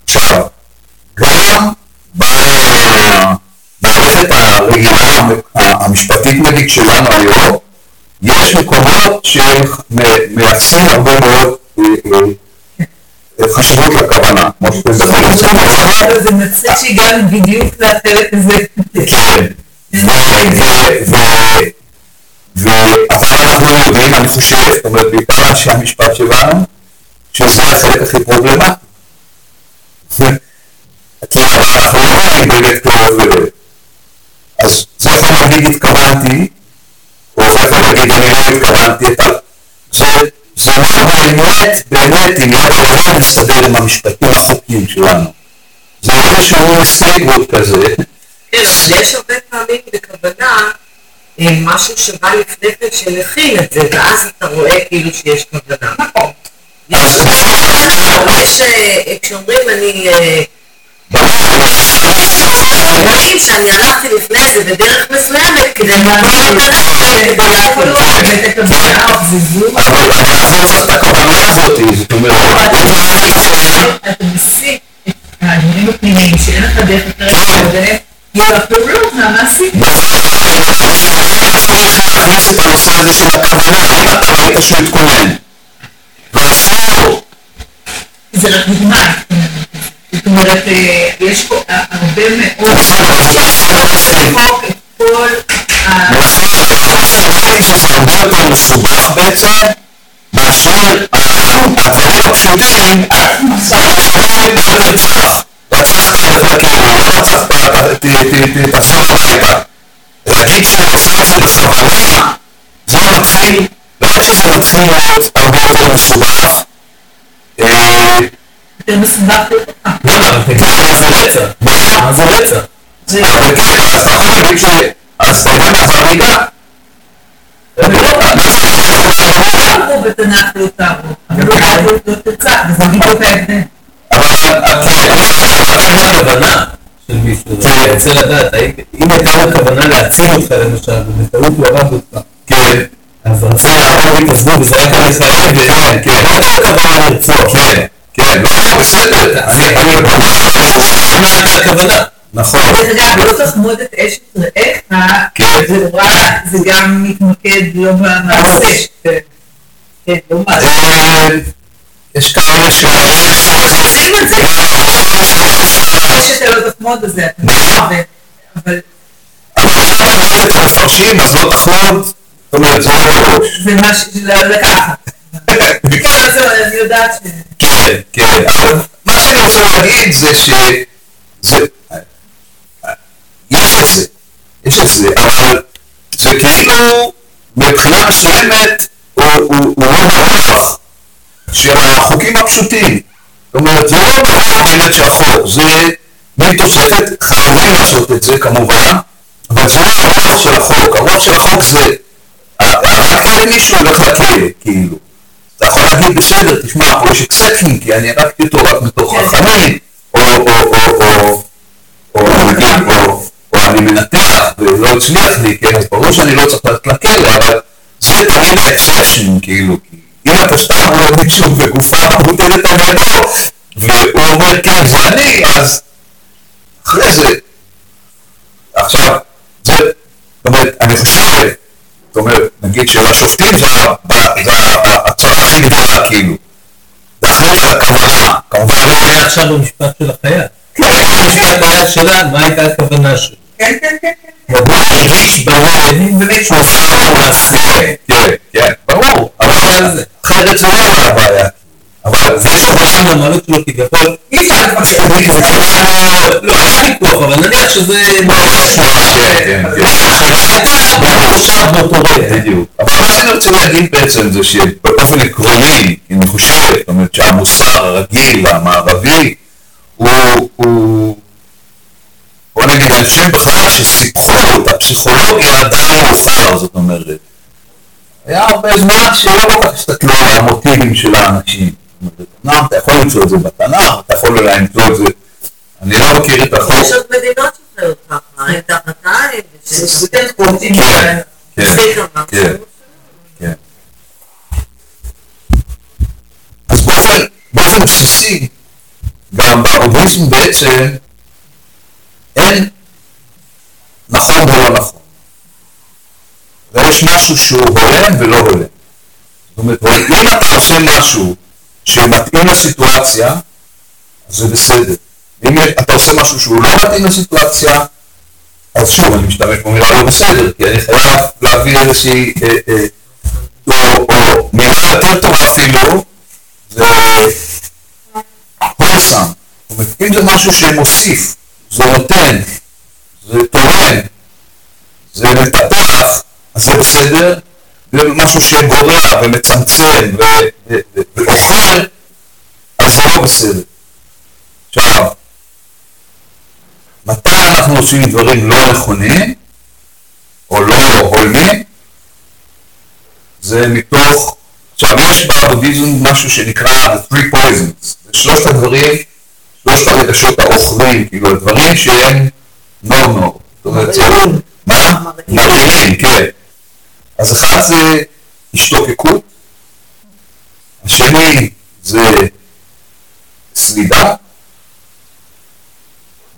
עכשיו, גם במערכת הרגילה המשפטית נגיד שלנו היום, יש מקומות שמייחסים הרבה מאוד חשיבות לכוונה, כמו שזה זה מצחיק שהגענו בדיוק לחלק הזה. כן, אבל אנחנו יודעים, אני חושב, זאת אומרת, בעיקר אנשי המשפט שלנו, שזה החלק הכי פרובלמטי. כי אנחנו לא רואים באמת כאב ולב. אז זה יכול להגיד התכוונתי, באמת, באמת, עם יד חובה מסתדר עם המשפטים החוקיים שלנו. זה איזשהו סטייטמנט כזה. כן, אבל יש הרבה פעמים בכוונה משהו שבא לפני כן שמכין את זה, ואז אתה רואה כאילו שיש כוונה. נכון. יש, כשאומרים אני... רואים שאני הלכתי לפני זה בדרך מסוימת כדי לעבור את אז לא צריך את הכוונה הזאת, זאת אומרת... אתה מסיק את הדברים הפנימיים שאין לך דרך אחרת מהפעולות, מהמעשים. צריך להכניס את הנושא הזה של הכוונה, אם אתה ראית שהוא התכונן. ואסור. זה רק דוגמה. זאת אומרת, יש פה הרבה מאוד... למחוק את כל שזה הרבה יותר מסובך בעצם, מאשר הדברים הפשוטים, לא נרצח. רצחת לכאילו, לא תחזור הביתה. להגיד את זה בכוונה, זה לא מתחיל, לא רק שזה מתחיל להיות הרבה יותר מסובך, מסובך למה? זה רצח. מה זה רצח? אז אתה יכול להגיד אז אתה יודע מה זה הריגה? תערו בתנ"ך לא תערו. אבל לא תערו לא תרצח, וזה בדיוק ההבדל. אבל יש כוונה של מישהו, אני רוצה לדעת, אם הייתה לו כוונה להציל אותך למשל, ובטעות הוא הרג אותך, כן, אז רצה להרוג התעזבו וזה היה כאן ישראל, כן, כן. לא הייתה לו כוונה לרצוח, כן, כן, לא, בסדר, אני, אני, מה הייתה הכוונה? נכון, דרך אגב, לא תחמוד את אשת רעך, כן. זה גם מתמקד לא במעשה. כן, כן, לא מעשה. אה, יש כאלה ש... עושים את זה. אשת הלא תחמוד הזה, אתה יודע, ו- אבל אבל את המפרשים, אז לא תחמוד, זאת אומרת, זה לא. זה מה ש... לא לקחת. כן, אני יודעת ש... כן, כן, אבל מה שאני רוצה להגיד זה ש... זה... יש את זה, יש את זה, אבל זה כאילו מבחינה מסוימת הוא הוא- הוא לא ברוח של החוקים הפשוטים. זאת אומרת, זה לא ברוח של החוק, זה מין תוספת, חייבים לעשות את זה כמובן, אבל זה לא הרוח של החוק, הרוח של החוק זה הרגת למישהו הולך לכלא, כאילו. אתה יכול להגיד בסדר, תשמע, פה יש אקספשן, כי אני הרגתי אותו רק מתוך. רחמים, או, או, או, או, או, נגיד, או, או אני מנתח ולא הצליח לי, כן, אז ברור שאני לא צריך ללכת לכלא, אבל זה תמיד האקספשן, כאילו, כי אם אתה סתם רואה מישהו בגופה מוטלת על ידו, והוא אומר, כן, זה אני, אז אחרי זה, עכשיו, זה, זאת אומרת, אני חושב, זאת אומרת, נגיד שלשופטים זה ה- ב- זה הצרה הכי גדולה, כאילו. ואחרי שהכוונה, כמובן, זה היה עכשיו במשפט של החייל. המשפט היה שלה, מה הייתה הכוונה שלו? כן, כן, כן, כן. הוא הרגיש בלב שהוא עשה מעשה. כן, כן, ברור, אבל אחרת זה לא הבעיה. אבל זה זה שוב, שחשב למעלות שלו כביכול, אי אפשר להתווכח. לא היה ויכוח, אבל נניח שזה כן, כן. אבל מה שאני רוצה להגיד בעצם זה שבאופן עקרוני, אני חושב, זאת אומרת שהמוסר הרגיל, המערבי, הוא, בוא נגיד, אני חושב בכלל שסיפחו את הפסיכולוגיה די מאוחר, זאת אומרת. היה הרבה זמן שלא כל כך הסתכלו על המוטיבים של האנשים. אמנם אתה יכול למצוא את זה בתנ"ך, אתה יכול אולי למצוא את זה, אני לא מכיר את החוק. יש עוד מדינות שחיות ככה, עין, זה יותר קרובים. כן, כן, כן. אז באופן, בסיסי, גם באוביזם בעצם אין נכון ולא נכון. ויש משהו שהוא הולם ולא הולם. זאת אומרת, אם אתה עושה משהו שמתאים לסיטואציה, זה בסדר. אם אתה עושה משהו שהוא לא מתאים לסיטואציה, אז שוב, אני משתמש במילה לא בסדר, כי אני חייב להביא איזושהי, אה, אה, או, או מילה יותר טובה אפילו, זה הולסם. זאת אומרת, אם זה משהו שמוסיף, זה נותן, זה תורם, זה מטפח, אז זה בסדר, ומשהו שגורע ומצמצם ואוכל, אז זה לא בסדר. עכשיו, מתי אנחנו עושים דברים לא נכונים, או לא הולמים? זה מתוך, עכשיו יש בבודהיזם משהו שנקרא the three poisons, זה שלושת הדברים, שלושת הרגשות האוכלים, כאילו הדברים שהם no no, זאת אומרת, מה? מרעילים, כן. אז אחד זה השתוקקות, השני זה סלידה,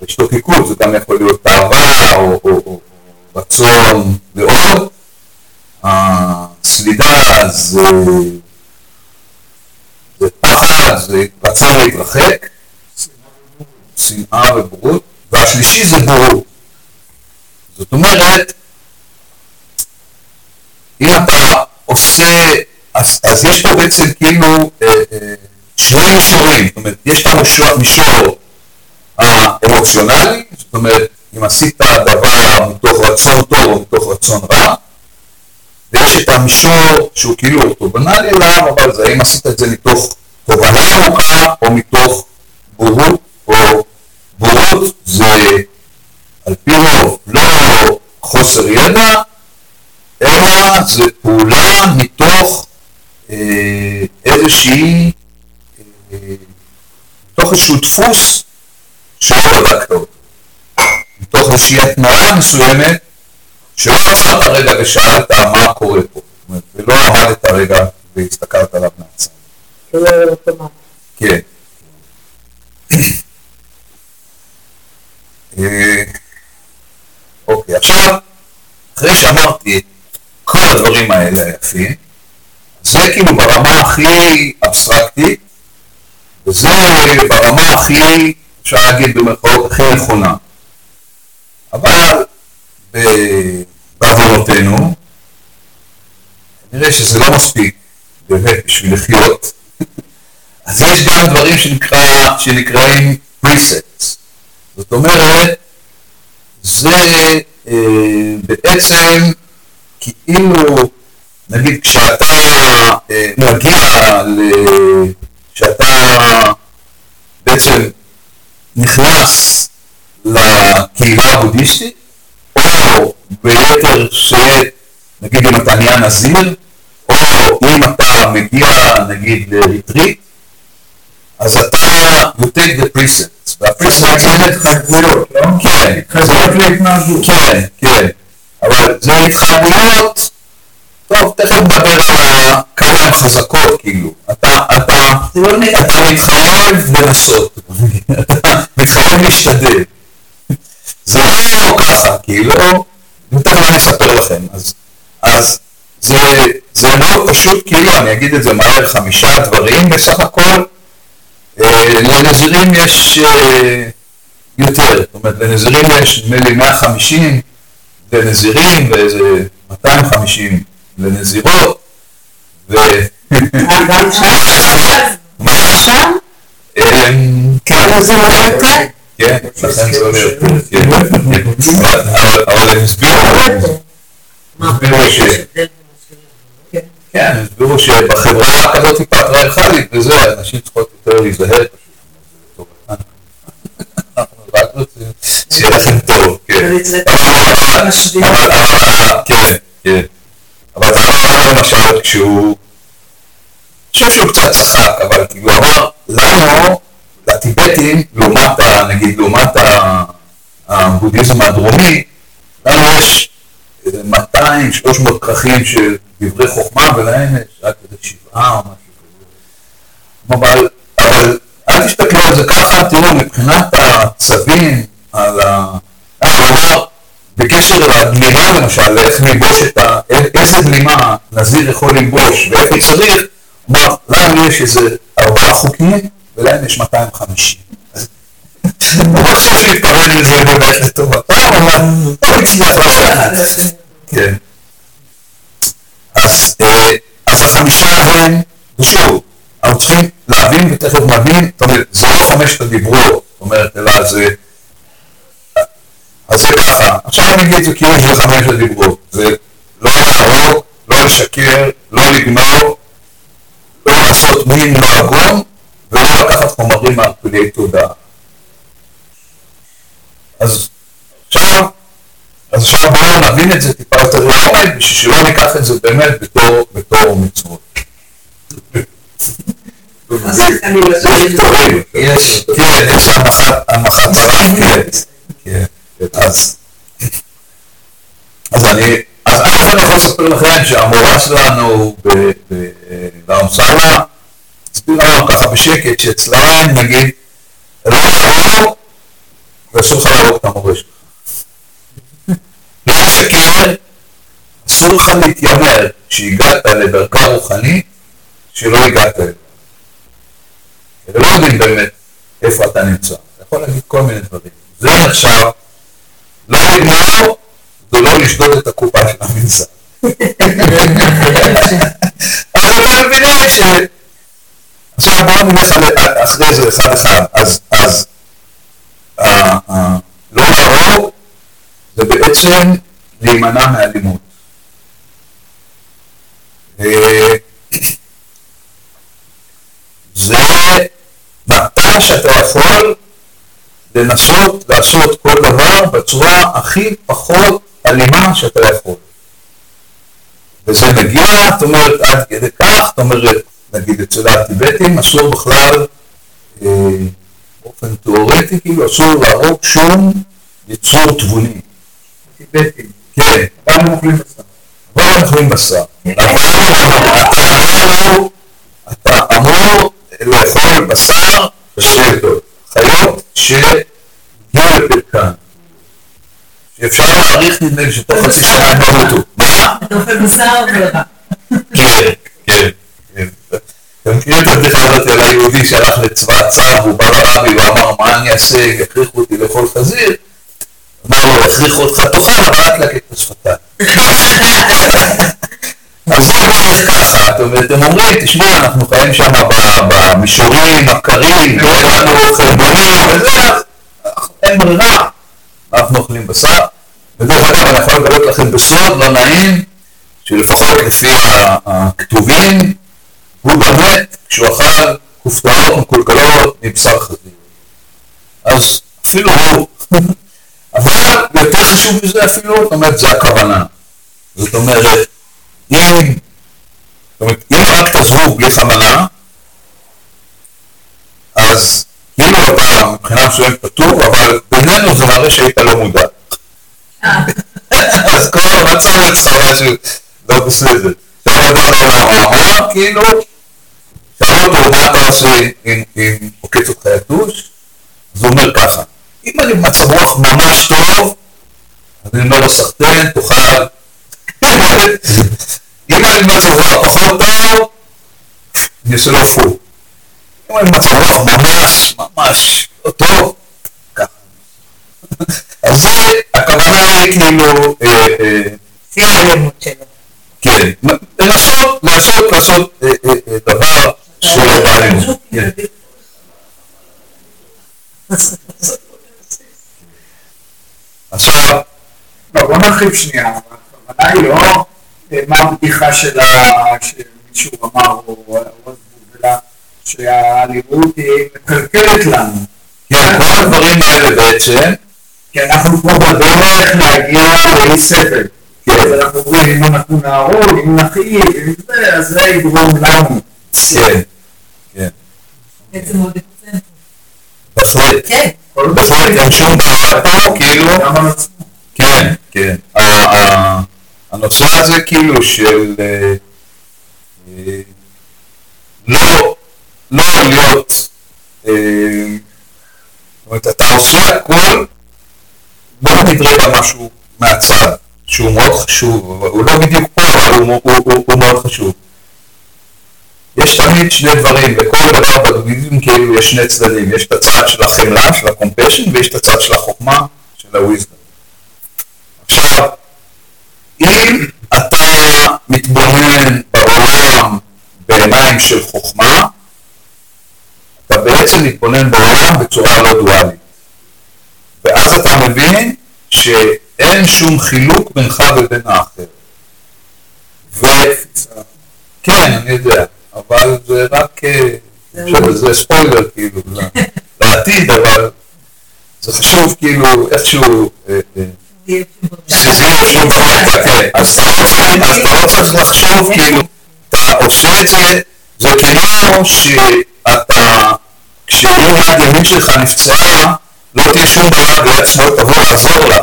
השתוקקות זה גם יכול להיות תאווה או, או, או, או רצון לעוד, הסלידה זה, זה פחד, זה רצון להתרחק, שנאה ובורות, והשלישי זה בורות. זאת אומרת, אם אתה עושה, אז, אז יש פה בעצם כאילו אה, אה, שני מישורים, זאת אומרת, יש את המישור, מישור האמוציונלי, זאת אומרת, אם עשית דבר מתוך רצון טוב או מתוך רצון רע, ויש את המישור שהוא כאילו אורתוגונלי אליו, אבל זה האם עשית את זה מתוך תובנה עמוקה או מתוך בורות, או בורות זה על פי רוב לא חוסר זה פעולה מתוך אה, איזושהי, אה, מתוך איזשהו דפוס שלא בדקת אותו, מתוך איזושהי התנאה מסוימת שלא עצרת רגע ושאלת מה קורה פה, זאת אומרת, ולא עמדת רגע והסתכלת עליו מהצד. כן. אה, אוקיי, עכשיו, אחרי שאמרתי את כל הדברים האלה היפים, זה כאילו ברמה הכי אבסטרקטית, וזה ברמה הכי, אפשר להגיד במרכאות, הכי נכונה. אבל בעוונותינו, כנראה שזה לא מספיק באמת בשביל לחיות. אז יש גם דברים שנקרא, שנקראים presets. זאת אומרת, זה אה, בעצם כאילו, נגיד כשאתה אה, מגיע. כשאתה בעצם נכנס לקהילה הבודהיסטית, או ביתר שאת, נגיד אם אתה נהיה נזיר, או אם אתה מגיע נגיד לריטריט, אז אתה, you take the presets, והפריסטס זה התחייבויות, לא? כן, התחייבויות להתנהגות. כן, כן, אבל זה התחייבויות, טוב, תכף נדבר על כמה הן חזקות, כאילו, אתה, אתה, אתה מתחייב לנסות, אתה מתחייב להשתדל, זה לא ככה, כאילו, תכף אני אספר לכם, אז, אז זה, זה מאוד פשוט, כאילו, אני אגיד את זה מהר, חמישה דברים בסך הכל, אה, לנזירים יש אה, יותר, זאת אומרת לנזירים יש נדמה לי 150 לנזירים ואיזה 250 לנזירות ו... מה? שם? אמ, כן, זה עולה יותר? כן, לכן זה עולה יותר, כן, כן. אבל- הם הסבירו? כן, הם הסבירו שבחברה כזאת פטריארכלית וזה, אנשים צריכות יותר להיזהר פשוט. אנחנו רק רוצים שיהיה לכם טוב, אבל- משווים. אבל- אבל- כן, כן. אבל זה אמר למשל כשהוא, אני חושב שהוא קצת צחק, אבל כאילו אמר לנו, לטיבטים, לעומת, נגיד, לעומת הבודהיזם הדרומי, לנו יש איזה 200, 300 כרכים של דברי חוכמה, ולהם יש רק איזה שבעה או משהו כזה. אבל, אבל אל תסתכלו על זה ככה, תראו, מבחינת הצווים, על ה... הוא אמר, בקשר לגלימה למשל, איך ללבוש את ה... איזה גלימה נזיר יכול ללבוש ואיפה הוא צריך, הוא אמר, לנו יש איזה ארבעה חוקים ולהם יש 250. אז אני לא חושב שהוא התכוון לזה באמת לטובתו, אבל הוא הצליח לדעת. כן. אז, אה, אז החמישה הם, ושוב, אנחנו צריכים להבין ותכף נבין, זאת אומרת, זה לא חמשת הדיברות, זאת אומרת, אלא זה, אז זה ככה, עכשיו אני אגיד את זה כאילו שזה חמשת הדיברות, זה לא להרוג, לא לשקר, לא לגנוב, לא לעשות מין לא הגון, ולא לקחת חומרים מערפלי תודעה. אז עכשיו, אז עכשיו בואו נבין את זה טיפה יותר לעומק, בשביל שלא ניקח את זה באמת בתור, בתור מצוות. לא זה. יש, כן, יש הנמכת הנמכת צלם, כן, כן, אז, אז אני, אז א' אני יכול לספר לכם שהמורה שלנו ברמסלה הסבירה לנו ככה בשקט שאצלהם נגיד לא להרוג ואסור לך להרוג את המורה שלך. לא לשקר, אסור לך להתיימר שהגעת לדרכה רוחנית שלא הגעת אליה. ולא יודעים באמת איפה אתה נמצא. אתה יכול להגיד כל מיני דברים. זה נחשב לא לגמור ולא לשדוד את הקופה של המנזר. אבל אתם מבינים ש... עכשיו נלך על- אחרי זה אחד אחד. אז, אז אה, אה, לא להרוג זה בעצם להימנע מאלימות. אה, זה מתי שאתה יכול לנסות לעשות כל דבר בצורה הכי פחות אלימה שאתה יכול. וזה מגיע, זאת אומרת, עד כדי כך, זאת אומרת, נגיד אצל הטיבטים אסור בכלל, אה, באופן תיאורטי, כאילו אסור להרוג שום יצור תבוני. טיבטים. כן, אבל הם אוכלים בשר. אבל הם אוכלים בשר. אבל אתה אמור- לאכול בשר של חיות שהגיעו לפרקן. שאפשר להעריך נדמה לי שתוך חצי שנה ימותו. אתה אוכל בשר. כן, כן, כן. אתה מכיר את הבדיחה הזאת על היהודי שהלך לצבא הצו, הוא בא לרבי ואמר, מה אני אעשה, יכריחו אותי לאכול חזיר? אמר לו, יכריחו אותך תאכל, אבל אל תלקק את השפתיים. אז זה בערך ככה, זאת אומרת, הם אומרים, תשמע, אנחנו חיים שם במישורים הקרים, ואין לנו חלבונים וזה, אז אנחנו- אין ברירה, אנחנו אוכלים בשר. ודרך אגב, אני יכול לגלות לכם בסוד לא נעים, שלפחות לפי הכתובים, הוא באמת, כשהוא אכל כופתאות מקולקלות מבשר חזיר. אז אפילו הוא. אבל יותר חשוב מזה אפילו, זאת אומרת, זה הכוונה. זאת אומרת, אם, זאת אומרת, אם רק תעזבו בלי כוונה, אז כאילו אתה מבחינה מסוימת פטור, אבל בינינו זה מראה שהיית לא מודע. אז כל המצב אצלך משהו לא בסדר. עכשיו אתה אמר, כאילו, שאלו אותו מה אתה עושה אם עוקץ אותך יתוש, אז הוא אומר ככה, אם אני במצב רוח ממש טוב, אז אני אומר לו סחטיין, תאכל. אם אני במצב רוח פחות טוב, אני עושה לו פו. אם אני במצב רוח ממש ממש לא טוב, ככה. אז זה, הכוונה היא כאילו, אה, אה, שיא האלימות שלו. כן, לנסות, לנסות לעשות אה, אה, אה, דבר שלא באלימות. כן. עכשיו, לא, בוא נרחיב שנייה. הכוונה היא לא אה, מה הבדיחה של שמישהו אמר, או או אלא שהאלימות היא מקלקלת לנו. כן, כל הדברים האלה בעצם, כי אנחנו פה בדרך להגיע לאי סבל. כן. אז אנחנו אומרים, אם אנחנו נהרוג, אם נכאיב, אם זה, אז זה יגרום לנו. כן, כן, בעצם עוד אקצנטרי. בהחלט, כן. בהחלט אין שום בעיה פה, כאילו, גם על עצמו. כן, כן. הנושא הזה כאילו של אה, אה, לא, לא להיות, אה, זאת אומרת, אתה עושה הכל, בוא נגיד רגע משהו מהצד, שהוא מאוד חשוב, הוא לא בדיוק פה, אבל הוא, הוא, הוא, הוא מאוד חשוב. יש תמיד שני דברים, לכל דבר בבודהיזם כאילו יש שני צדדים, יש את הצד של החמלה, של ה-compassion, ויש את הצד של החוכמה, של ה-wisdom. עכשיו, אם אתה מתבונן בעולם בעיניים של חוכמה, אתה בעצם מתבונן בעולם בצורה לא דואלית. ואז אתה מבין שאין שום חילוק בינך ובין האחר. וכן, אני יודע, אבל זה רק, אה, שזה ספוילר כאילו לעתיד, אבל זה חשוב כאילו איכשהו אה, אה, יהיה שזה שם ברקע, כן. אז אתה לא אז אתה לא צריך לחשוב, כאילו, אתה עושה את זה, זה כאילו שאתה, כשאם יד ימין שלך נפצעה, לא תהיה שום בעיה ביד שמאל תבוא לעזור לה.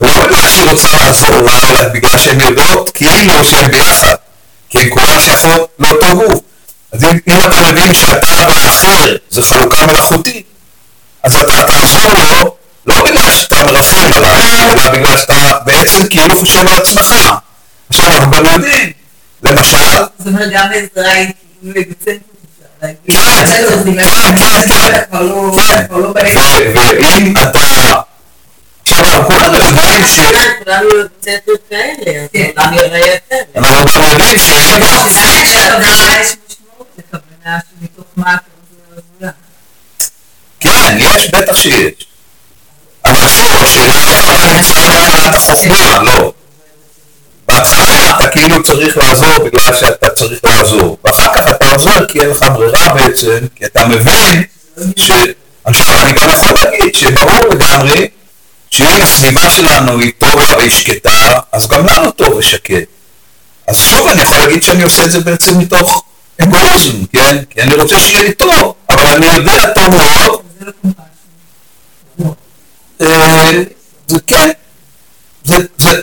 ולא בגלל שהיא רוצה לעזור לה, אלא בגלל שהן יודעות כאילו שהן ביחד. כי הן כולן שייכות לאותו גוף. אז אם, אם אתה מבין שאתה והאחר זה חלוקה מלאכותית, אז אתה תעזור לו, לא בגלל שאתה מרחם עליו, אלא בגלל שאתה בעצם כאילו חושב על עצמך. עכשיו אנחנו גם יודעים, למשל, זאת אומרת, גם עזרה היא כאילו ואם אתה, עכשיו כולנו יודעים ש... גם יודעים ש... לכוונה יש משמעות, לכוונה שמתוך מה אתה עוזר לגולן. כן, יש, בטח שיש. אבל שוב, השאלה היא אתה נמצא מבחינת החוכמה, לא. בהתחלה אתה כאילו צריך לעזור בגלל שאתה צריך לעזור, ואחר כך אתה עוזר כי אין לך ברירה בעצם, כי אתה מבין ש... עכשיו אני גם יכול להגיד שברור לגמרי שאם הסביבה שלנו היא טובה והיא שקטה, אז גם לנו טוב ושקט. אז שוב אני יכול להגיד שאני עושה את זה בעצם מתוך אגואיזם, כן? כי אני רוצה שיהיה לי טוב, אבל אני יודע טוב מאוד. אה, זה כן, זה, זה,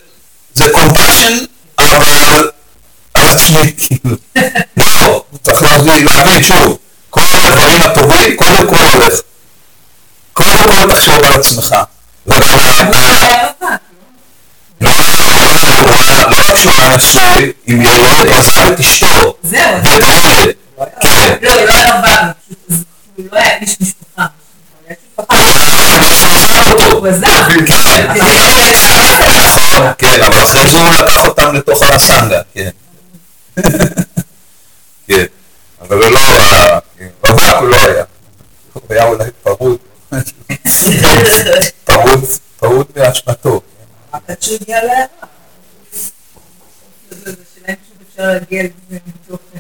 זה compassion, אבל עצמי, כאילו. לא, צריך להבין, שוב, כל הדברים הטובים, קודם כל הולך. קודם כל תחשוב על עצמך. וגם ה- ה- לא לא רק שהוא היה נשוי עם ילד, הוא עזב את אשתו. זהו. כן. לא, לא היה רבן, הוא לא היה איש משפחה. הוא היה איש משפחה. הוא עזב. כן. נכון, כן, אבל אחרי זה הוא לקח אותם לתוך הסנגה, כן. כן, אבל לא כן, רווק הוא לא היה. הוא היה אולי פרוד. פרוד, פרוד באשמתו. שהוא אפשר להגיע לזה מתוך אה,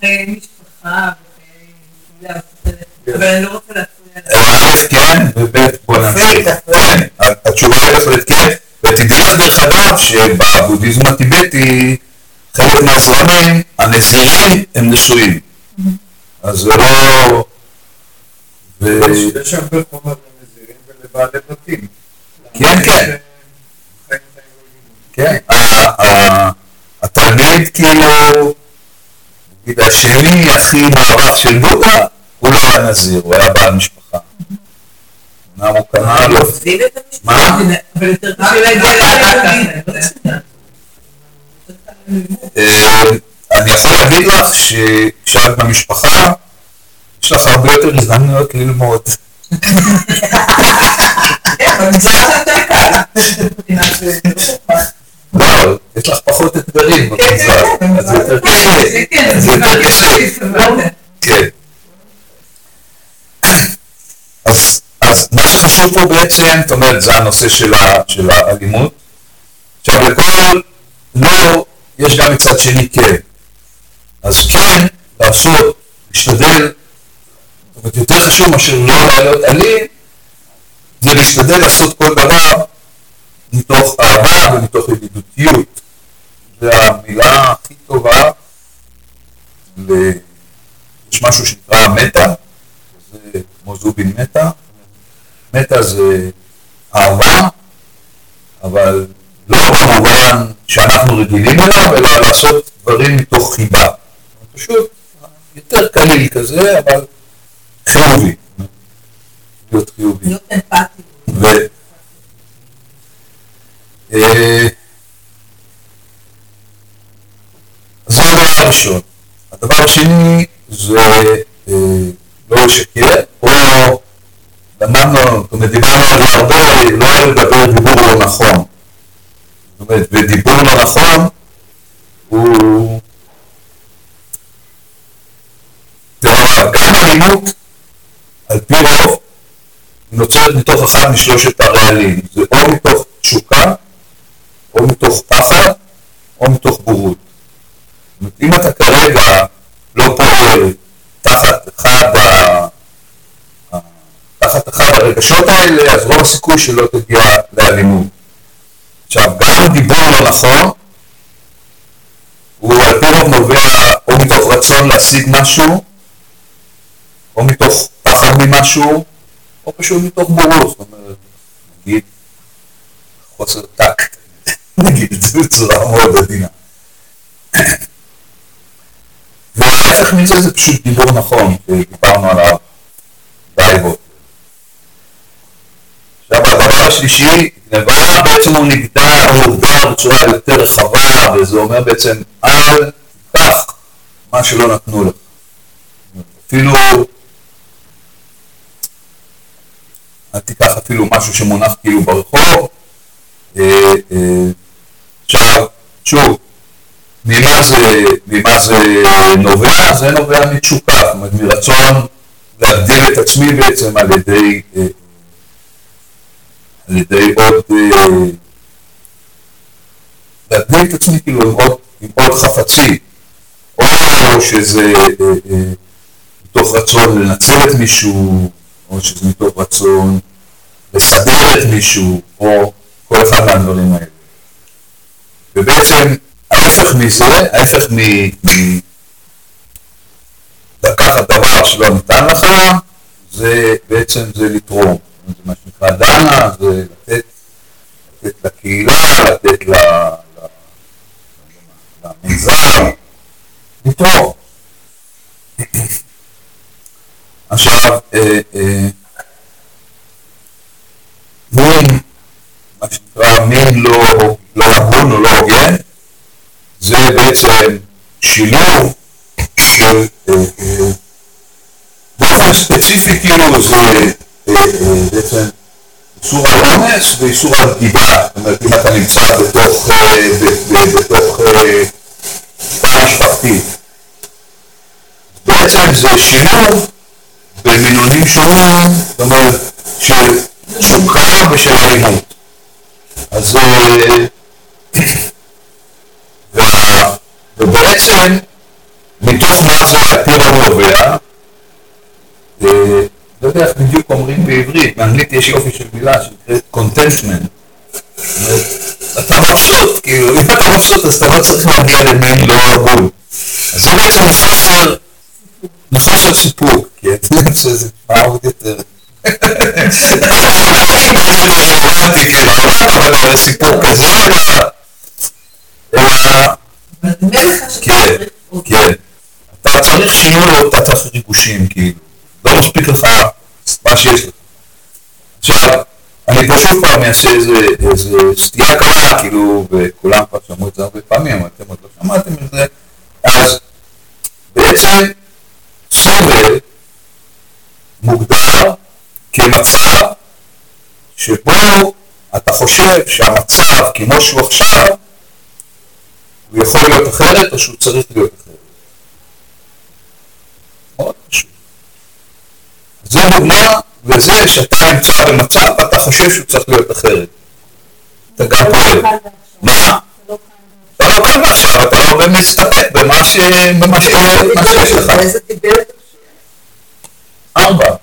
חיי משפחה וחיי. אבל אני לא רוצה להפריע א' כן, וב' בוא נמשיך. כן, התשובה היא בהחלט כן, ותדעי לך דרך אגב שבבודהיזם הטיבטי חלק מהזרמים, הנזירים הם נשואים. אז זה לא... יש- יש הרבה חומר לנזירים ולבעלי בתים. כן, כן. כן, התלמיד כאילו, נגיד השני הכי מערב של בודה, הוא לא היה נזיר, הוא היה בעל משפחה. אמנם הוא המשפחה. מה? אבל יותר קשה להגיע להערה. אה, אני יכול להגיד לך שכשאת במשפחה, יש לך הרבה יותר הזדמנויות ללמוד. לא יש לך פחות אתגרים כן, במגזר, כן, אז זה יותר כן, קשה. זה כן, יותר קשה. כן. אז, מה שחשוב פה בעצם, זאת אומרת, זה הנושא של, ה, של האלימות. עכשיו, לכל לא, יש גם מצד שני כן. אז כן, לעשות, להשתדל, זאת אומרת, יותר חשוב מאשר לא להיות אלים, זה להשתדל לעשות כל דבר מתוך אהבה ומתוך ידידותיות. זה המילה הכי טובה ל... יש משהו שנקרא מטה, זה כמו זובין מטה, מטה זה אהבה, אבל לא במובן שאנחנו רגילים אליו, אלא לעשות דברים מתוך חיבה. פשוט יותר קליל כזה, אבל חיובי. להיות חיובי. להיות אמפתי. ו... אה, זה הדבר הראשון. הדבר השני זה אה, לא לשקר, או למדנו, זאת אומרת, דיברנו הרבה, לא לדבר דיבור לא נכון. זאת אומרת, ודיבור לא נכון הוא... גם אלימות, על פי רוב, נוצרת מתוך אחד משלושת הרעלים. זה או מתוך תשוקה, או מתוך פחד, או מתוך בורות. זאת אומרת, אם אתה כרגע לא פועל תחת אחד, ה... ה- תחת הרגשות האלה, אז רוב הסיכוי שלא תגיע לאלימות. עכשיו, גם דיבור לא נכון, הוא על פי רוב נובע או מתוך רצון להשיג משהו, או מתוך פחד ממשהו, או פשוט מתוך בורות, זאת אומרת, נגיד, חוסר טקט, נגיד את זה בצורה מאוד עדינה. וההפך מזה זה פשוט דיבור נכון, שדיברנו עליו די בו. עכשיו הדבר השלישי, גניבה בעצם הוא נגדע, הוא מוגדר בצורה יותר רחבה, וזה אומר בעצם אל תיקח מה שלא נתנו לך. אפילו אל תיקח אפילו משהו שמונח כאילו ברחוב. אה, אה, עכשיו, שוב, ממה זה, ממה זה נובע? זה נובע מתשוקה, זאת אומרת מרצון להגדיל את עצמי בעצם על ידי, אה, על ידי עוד, אה, להגדיל את עצמי כאילו עם עוד, עם עוד חפצים, או שזה אה, אה, מתוך רצון לנצל את מישהו, או שזה מתוך רצון לסדר את מישהו, או כל אחד מהדברים האלה. ובעצם ההפך מזה, ההפך. מ- לקחת דבר שלא ניתן לך, זה בעצם זה לתרום. זה מה שנקרא דנה, זה לתת, לתת לקהילה, לתת ל... ל- למנזר, לתרום. עכשיו, אה, אה, מין, מה שנקרא מין לא, לא הגון או לא הוגן, זה בעצם שילוב של, אה, באופן ספציפי כאילו זה בעצם איסור על אונס ואיסור על בגידה, זאת אומרת אם אתה נמצא בתוך, אה, בתוך אה, תא משפחתי. בעצם זה שילוב במינונים שונים, זאת אומרת של סוכר ושל אלימות. אז אה, ובעצם מתוך מה זה הטיר הנובע, לא יודע איך בדיוק אומרים בעברית, באנגלית יש יופי של מילה שנקראת אומרת, אתה מבסוט, כאילו, אם אתה מבסוט אז אתה לא צריך להגיע למין לא הגון. אז זה בעצם מחוסר, מחוסר סיפוק, כי את יודעת שזה נשמע עוד יותר. אבל סיפוק כזה, אלא- אלא אבל נדמה לך שאתה כן, כן. אתה צריך או אתה צריך ריגושים, כאילו. לא מספיק לך מה שיש לך. עכשיו, אני פה שוב פעם אעשה איזה, סטייה קלה, כאילו, וכולם כבר שמעו את זה הרבה פעמים, אבל אתם עוד לא שמעתם את זה. אז בעצם סבל מוגדר כמצב שבו אתה חושב שהמצב כמו שהוא עכשיו הוא יכול להיות אחרת או שהוא צריך להיות אחרת. מאוד פשוט. זה דוגמה לזה שאתה נמצא במצב ואתה חושב שהוא צריך להיות אחרת. אתה גם פועל. מה? אתה לא קם עכשיו, אתה לא מסתפק במה שיש לך. ארבע.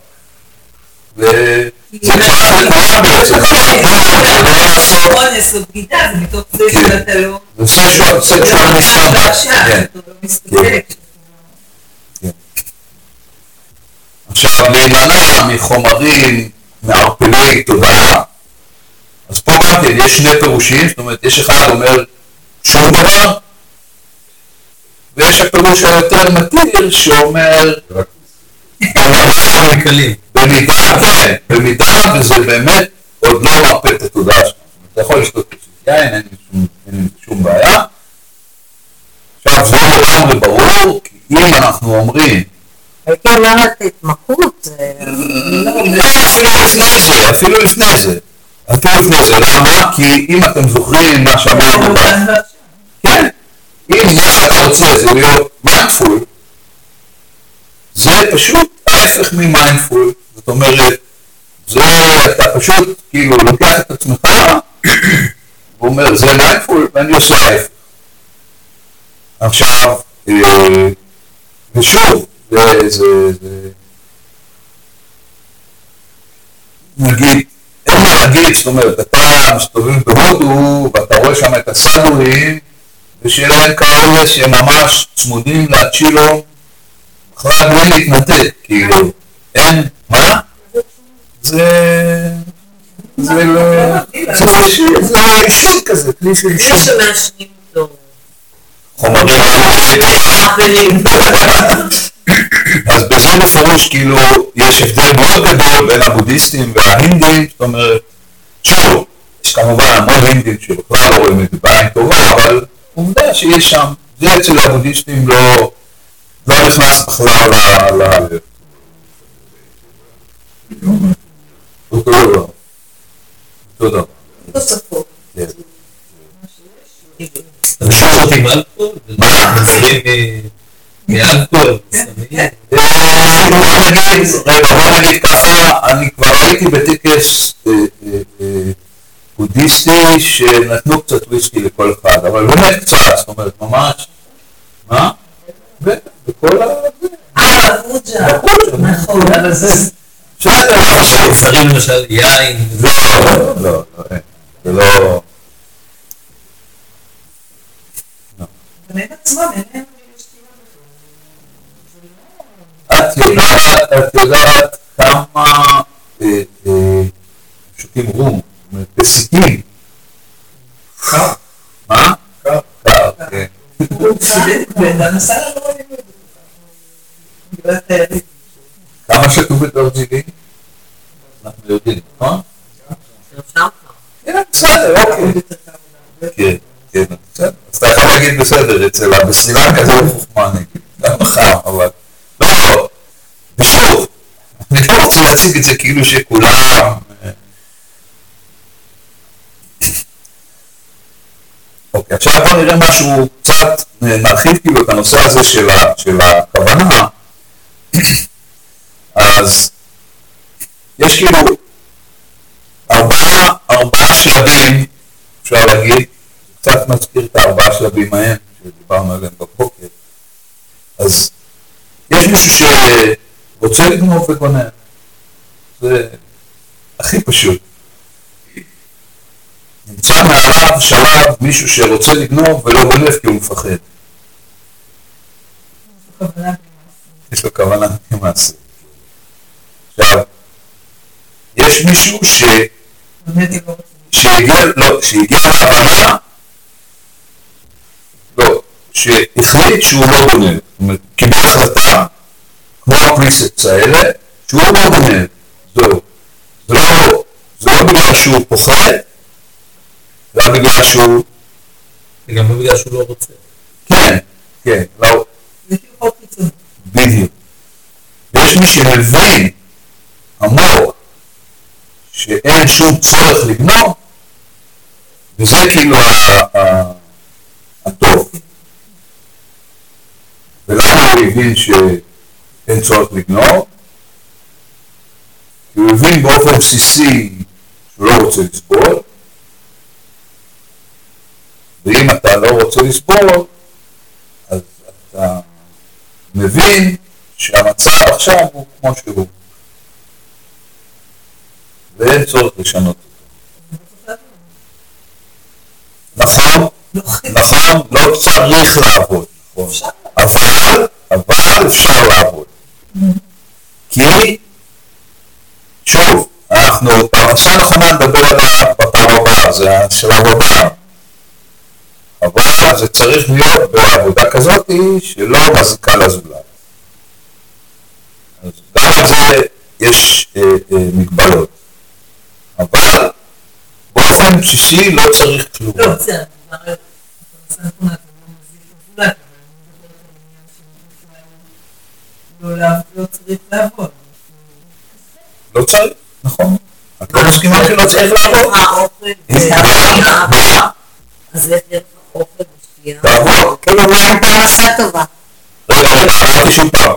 וזה קרה לכולם בעצם. לא אונס או בגידה, זה מתוך זה כן. שאתה לא... זה סקשואל סקשואל מסתבר. כן. אתה לא מסתפק. עכשיו, להימנע מחומרים מערפלי תודעה, אז פה גם כן יש שני פירושים, זאת אומרת, יש אחד אומר שום דבר, ויש הפירוש היותר מתיר שאומר. במידה, כן, במידה וזה באמת עוד לא מרפא את התודעה שלך. אתה יכול לשתות כוסית יין, אין לי שום- אין לי שום בעיה. עכשיו, זה לגמרי ברור, כי אם אנחנו אומרים הייתי אומרת התמכרות. אפילו לפני זה, אפילו לפני זה. אפילו לפני זה, למה? כי אם אתם זוכרים מה שאמרנו, כאן ועכשיו. כן, אם מה שאתה רוצה זה להיות mindful, זה פשוט ההפך מ mindful, זאת אומרת, זה אתה פשוט כאילו לוקח את עצמך ואומר זה mindful ואני עושה ההפך. עכשיו, אה, ושוב, זה, זה, זה נגיד, אין מה להגיד, זאת אומרת, אתה מסתובב בהודו ואתה רואה שם את הסדורים ושיהיה להם כאלה שהם ממש צמודים לצ'ילו בכלל בלי להתנתק, כאילו, אין, מה? זה... זה לא... זה אישור, זה אישור כזה, כלי של מי אישור. שמעשנים אותו, חומרים. אז בזה בפירוש כאילו יש הבדל מאוד גדול בין הבודהיסטים וההינדים, זאת אומרת, שוב, יש כמובן המון הינדים שבכלל לא רואים את זה בעין טובה, אבל עובדה שיש שם, זה אצל הבודהיסטים לא, לא נכנס בכלל ל... ל- אותו דבר. אותו דבר. תוספות. כן. אפשר לעשות עם אלכוהול? מה? בוא נגיד, ככה, אני כבר הייתי בטקס אה, אה, אה, בודהיסטי שנתנו קצת וויסקי לכל אחד, אבל באמת קצת, זאת אומרת, ממש, מה? בכל ה... אה, בפוג'ה. נכון, אבל זה... בסדר, לא. מוצרים למשל יין? לא, לא, לא, לא. זה לא... לא. גם הם עצמם, אין להם שתייה את יודעת, את יודעת כמה שותים רום, זאת בסיטים, קר, מה? קר. קר, כן. כמה שתו בדרג'ילים? אנחנו יודעים, נכון? כן, בסדר, אוקיי. כן, כן, בסדר. אז אתה יכול להגיד בסדר, אצל בסרילנקה זה לא חוכמה נגיד, גם חם, אבל... ושוב, אני לא רוצה להציג את זה כאילו שכולם... אה, אוקיי, עכשיו בוא נראה משהו קצת, אה, נרחיב כאילו את הנושא הזה של, של הכוונה. אז יש כאילו ארבעה, ארבעה שלבים, אפשר להגיד, קצת מזכיר את הארבעה שלבים ההם שדיברנו עליהם בבוקר. אז יש מישהו שרוצה לגנוב וגונב. זה הכי פשוט. נמצא מעליו שלב מישהו שרוצה לגנוב ולא גונב כי הוא מפחד. יש לו כוונה כמעשה. עכשיו, יש מישהו ש... רוצה. שהגיע, לא, שהגיע להבנה, לא, שהחליט שהוא לא גונב, זאת אומרת, קיבל החלטה, הפריסטס האלה, שהוא לא גונב, זהו. זה לא, זה לא בגלל שהוא פוחד, זה רק בגלל שהוא, זה גם לא בגלל שהוא לא רוצה. כן, כן, לא. בדיוק. ויש מי שמבין עמוק שאין שום צורך לגנוב, וזה כאילו הטוב. ולמה הוא הבין שאין צורך לגנוב? כי הוא הבין באופן בסיסי שהוא לא רוצה לסבול, ואם אתה לא רוצה לסבול, אז אתה מבין שהמצב עכשיו הוא כמו שהוא. ואין צורך לשנות אותו. נכון, נכון, לא צריך לעבוד, נכון. אבל, אבל אפשר לעבוד. כי, שוב, אנחנו, פרנסה נכונה נדבר עליה בפעם הבאה, זה השלב הבא. אבל זה צריך להיות בעבודה כזאת שלא מזיקה לזולת. אז גם על זה יש אה, אה, מגבלות. אבל באופן בסיסי לא צריך כלום. לא, בסדר, כבר הכנסה נכונה, זה לא מזיק לזולת, אבל אני מדברת על עניין של לא לא צריך לעבוד. לא צריך, נכון. את לא מסכימה שלא צריך לעבוד? האוכל, מה? אז איך יהיה לך אוכל ושתייה? לעבוד. כאילו, מה עם פרנסה טובה? רגע, רגע, אמרתי שוב פעם.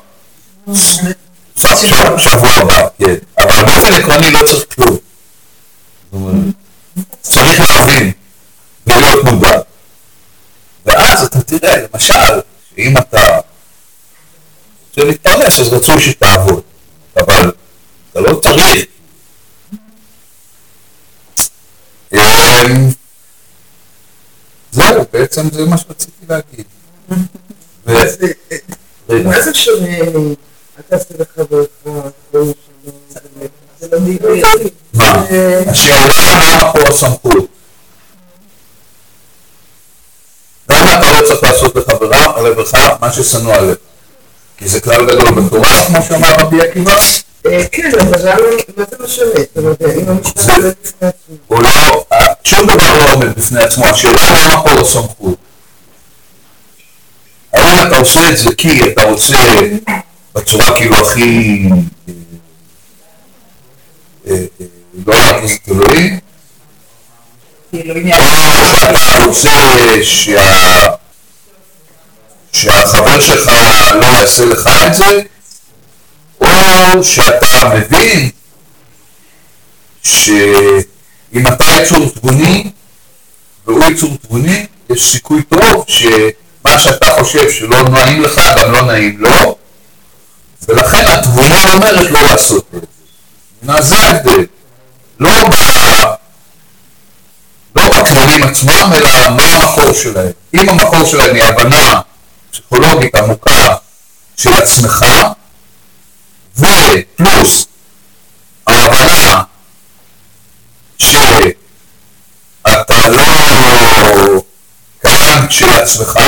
שבוע הבא, כן. אבל באופן עקרוני לא צריך כלום. צריך להבין ולהיות מודע. ואז אתה תראה, למשל, שאם אתה רוצה להתפרנס, אז רצוי שתעבוד. אבל אתה לא צריך. אמ, זהו, בעצם זה מה שרציתי להגיד. מה זה שונה אתה עשית לחברך זה לא דיבר. מה? השאלה מה פה הסמכות. למה אתה לא צריך לעשות לחברה, לחברך מה ששנוא עליך? כי זה כלל גדול בתורה, כמו שאמר רבי עקיבא? כן, אבל למה, מה זה משנה? זאת אומרת, אם זה- עומד בפני עצמו. הוא לא, שום דבר לא עומד בפני עצמו, השאלה למה פה הסמכות. האם אתה עושה את זה כי אתה רוצה בצורה כאילו הכי, אה, אה, אה, לא להכניס את אלוהים, כאילו. או שאתה רוצה שה... שהחבר שלך לא יעשה לך את זה, או שאתה מבין שאם אתה יצור תבוני והוא יצור תבוני, יש סיכוי טוב שמה שאתה חושב שלא נעים לך גם לא נעים לו, ולכן התבונה אומרת לא לעשות את זה. זה ההבדל. לא ב... לא בכללים עצמם, אלא מה המקור שלהם. אם המקור שלהם היא הבנה פסיכולוגית עמוקה של עצמך, ופלוס ההבנה שאתה לא קיים של עצמך,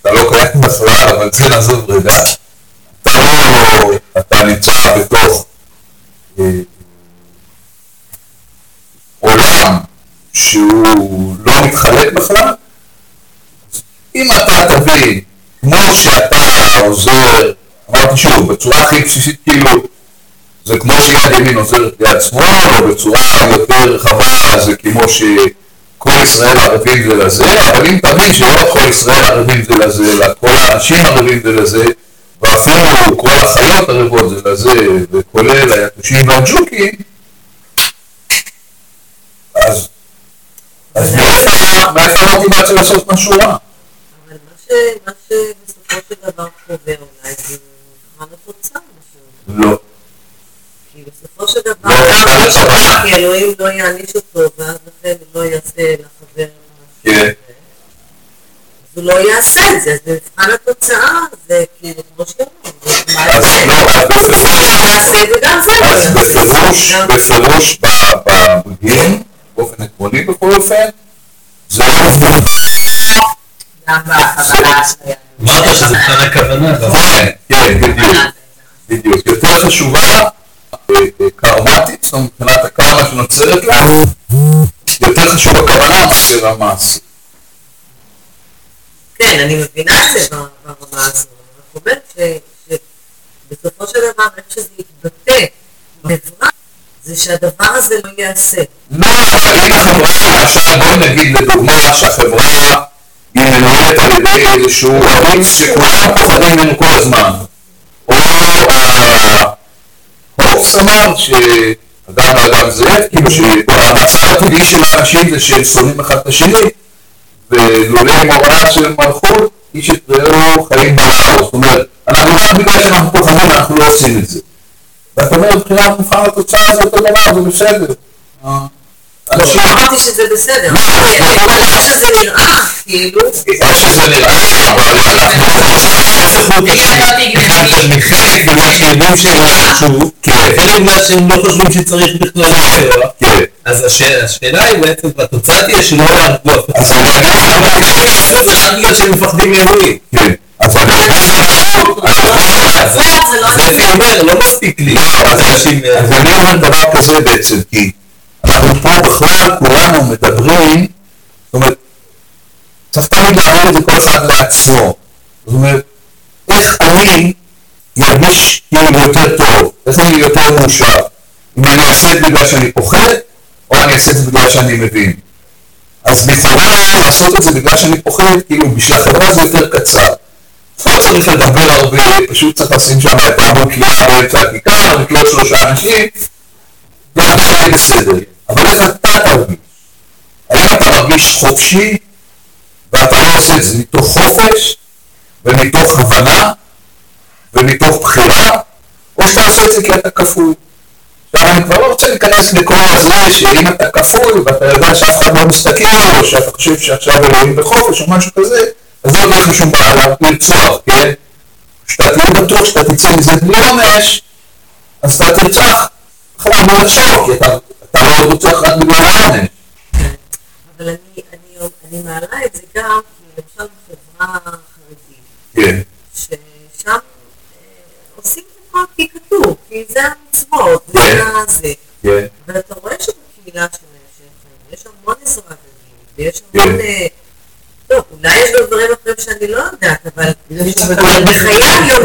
אתה לא קיים בכלל, אבל זה נעזוב רגע, אתה לא, אתה נמצא בתוך אה, עולם שהוא לא מתחלק בכלל, אם אתה תבין, כמו שאתה עוזר, אמרתי שוב, בצורה הכי בסיסית כאילו, זה כמו שיד ימין עוזרת ליד שמאל, או בצורה יותר רחבה, זה כמו שכל ישראל ערבים זה לזה, אבל אם תבין שלא כל ישראל ערבים זה לזה, אלא כל האנשים ערבים זה לזה, ואפילו כל החיות ערבות זה לזה, וכולל היתושים והג'וקים, אז אז מאיפה המוטיבציה לעשות משהו רע? אבל מה ש- מה שבסופו של דבר קובע אולי זה מבחן התוצאה, משהו. לא. כי בסופו של דבר, לא, גם מי. שרע, כי אלוהים לא יעניש אותו, ואז לכן הוא לא יעשה לחבר משהו. כן. אז הוא לא יעשה את זה, אז במבחן התוצאה זה כאילו, כמו שאומרים, מה אז יעשה? לא, אז בפירוש, לא. בפירוש, בבודהים, באופן עקרוני בכל אופן, זה לא מבחן. אמרת שזה מבחן הכוונה, כן, כן, בדיוק, בדיוק. יותר חשובה אה, אה, קרמטית, זאת אומרת מבחינת הקרמה שנוצרת לה, יותר חשוב הכוונה מאשר המעשה. כן, אני מבינה את זה ברמה הזו, אבל אני אומרת ש- שבסופו של דבר, איך שזה יתבטא בחברה, זה שהדבר הזה לא ייעשה. לא, אבל אם החברה, למשל, בואי נגיד לדוגמה שהחברה היא מנוהלת על ידי איזשהו ערוץ שכולם פוחדים ממנו כל הזמן. או הוקס אמר, שאדם לאדם זה, כאילו שהמצב הטבעי של האנשים זה שהם שונאים אחד את השני, ולולא מוראה של מלכות, איש את רעהו חיים בלעו. זאת אומרת, אנחנו רק בגלל שאנחנו פוחדים אנחנו לא עושים את זה. ואת אומרת, מבחינת מבחן התוצאה זה אותו דבר, זה בסדר. אה, לא אמרתי שזה בסדר, לא, אמרתי, לא, איך לא. איך שזה נראה, כאילו, איך שזה נראה, אבל אנחנו... חלק בגלל שיודעים שהם לא חשוב, וחלק בגלל שהם לא חושבים שצריך בכלל להפר. כן. אז הש- השאלה היא בעצם, והתוצאה תהיה שלא יהרגו אף אחד. אז אני אגיד לך מה- זה רק בגלל שהם מפחדים מאלוהים. כן. אז אני אגיד לך מה- אז אז אפי אומר, לא מספיק לי. אז אנשים... אז אני אומר דבר כזה בעצם, כי אנחנו פה בכלל כולנו מדברים, זאת אומרת, צריך תמיד להעביר את זה כל אחד לעצמו. זאת אומרת, איך אני ירגיש כאילו יותר טוב, איך אני יותר מאושר, אם אני אעשה את זה בגלל שאני פוחד, או אני אעשה את זה בגלל שאני מבין. אז לכאורה לעשות את זה בגלל שאני פוחד, כאילו בשביל החברה זה יותר קצר. לא צריך לדבר הרבה, פשוט צריך לשים שם את העמוד באמצע הכיכר, לקלוט שלושה אנשים, והכל יהיה בסדר. אבל איך אתה תרגיש? האם אתה מרגיש חופשי, ואתה לא עושה את זה מתוך חופש, ומתוך הבנה, ומתוך בחירה, או שאתה עושה את זה כי אתה כפוי. עכשיו אני כבר לא רוצה להיכנס לכל הזה שאם אתה כפוי ואתה יודע שאף אחד לא מסתכל או שאתה חושב שעכשיו אלוהים בחופש או משהו כזה אז לא תהיה לך שום בעיה לרצוח, כן? כשאתה תהיה בטוח שאתה תצא מזה בלי עונש אז אתה תרצח בכלל לא לחשוב כי אתה, אתה לא רוצח רק בגלל העונש אבל אני, מעלה את זה גם, כי למשל בחברה החרדית, ששם עושים את הכל כי כתוב, כי זה המצוות, זה. הזה. כן, אבל אתה רואה שבקהילה שלהם, יש המון עזרה הדדית, ויש המון... טוב, אולי יש גם דברים אחרים שאני לא יודעת, אבל בחיי היום-יום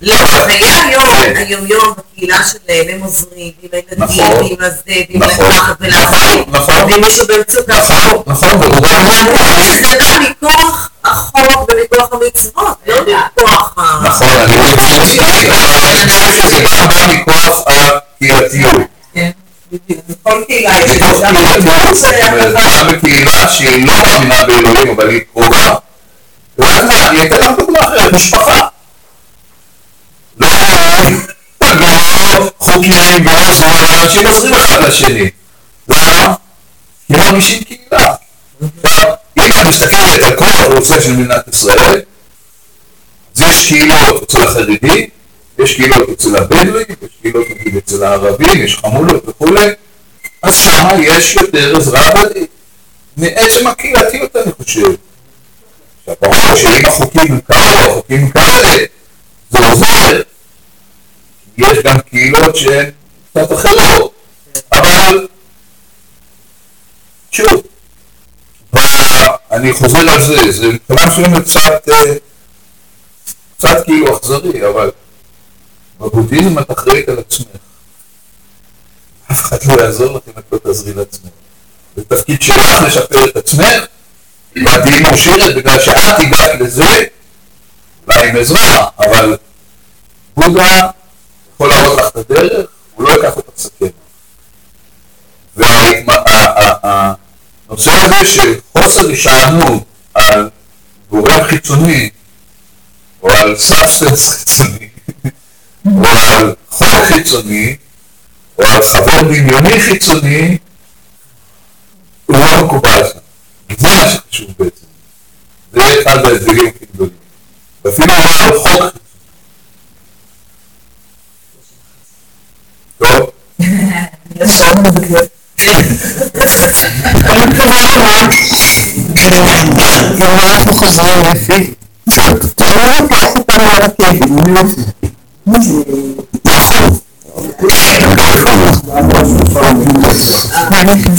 לא, בחיי היום. היום-יום בקהילה שלהם הם עוזרים, עם הילדים, נכון. ועם הזה, ועם נכון. הככה, ולאחרים, נכון. ואם מישהו במצוקה, נכון, נכון, אבל זה בא מכוח החוק ומכוח המצוות, לא מכוח ה... נכון, אני לא חושב אני חושב שזה גם בא מכוח הקהילתיות כן. בכל קהילה יש גם בקהילה שהיא לא מאמינה באלוהים אבל היא קרובה. אני אתן לך דוגמה אחרת, משפחה. לא לא חוקיים ועוד ועוד, אנשים עוזרים אחד לשני. למה? כי מרגישים קהילה. אם את מסתכלת על כל האוכלוסייה של מדינת ישראל, אז יש קהילות אצל החרדים, יש קהילות אצל הבדואים, יש קהילות אצל הערבים, יש חמולות וכולי, אז שם יש יותר עזרה הדדית. מעצם הקהילתיות אני חושב. עכשיו ברור שאם החוקים כאלה, החוקים כאלה, זה עוזר, יש גם קהילות שהן קצת אחרות, אבל שוב, אני חוזר על זה, זה מבחינה מסוימת קצת, אה, קצת כאילו אכזרי, אבל בבודהיזם את אחראית על עצמך. אף אחד לא יעזור לך אם את לא תעזרי לעצמך. זה תפקיד שלך לשפר את עצמך, ואת תהיי מאושרת בגלל שאת הגעת לזה, אולי עם עזרה, אבל בודה לך את הדרך, הוא לא ייקח אותך סכנה. והנושא הזה של חוסר הישענות על גורם חיצוני, או על substance חיצוני, או על חוק חיצוני, או על חבר דמיוני חיצוני, הוא לא מקובל שם. זה מה שחשוב בעצם. זה אחד ההבדלים הכי גדולים. ואפילו לא על חוק חיצוני. טוב, אנחנו חוזרים לפי. אתה לא לוקח אותנו על הכיוון.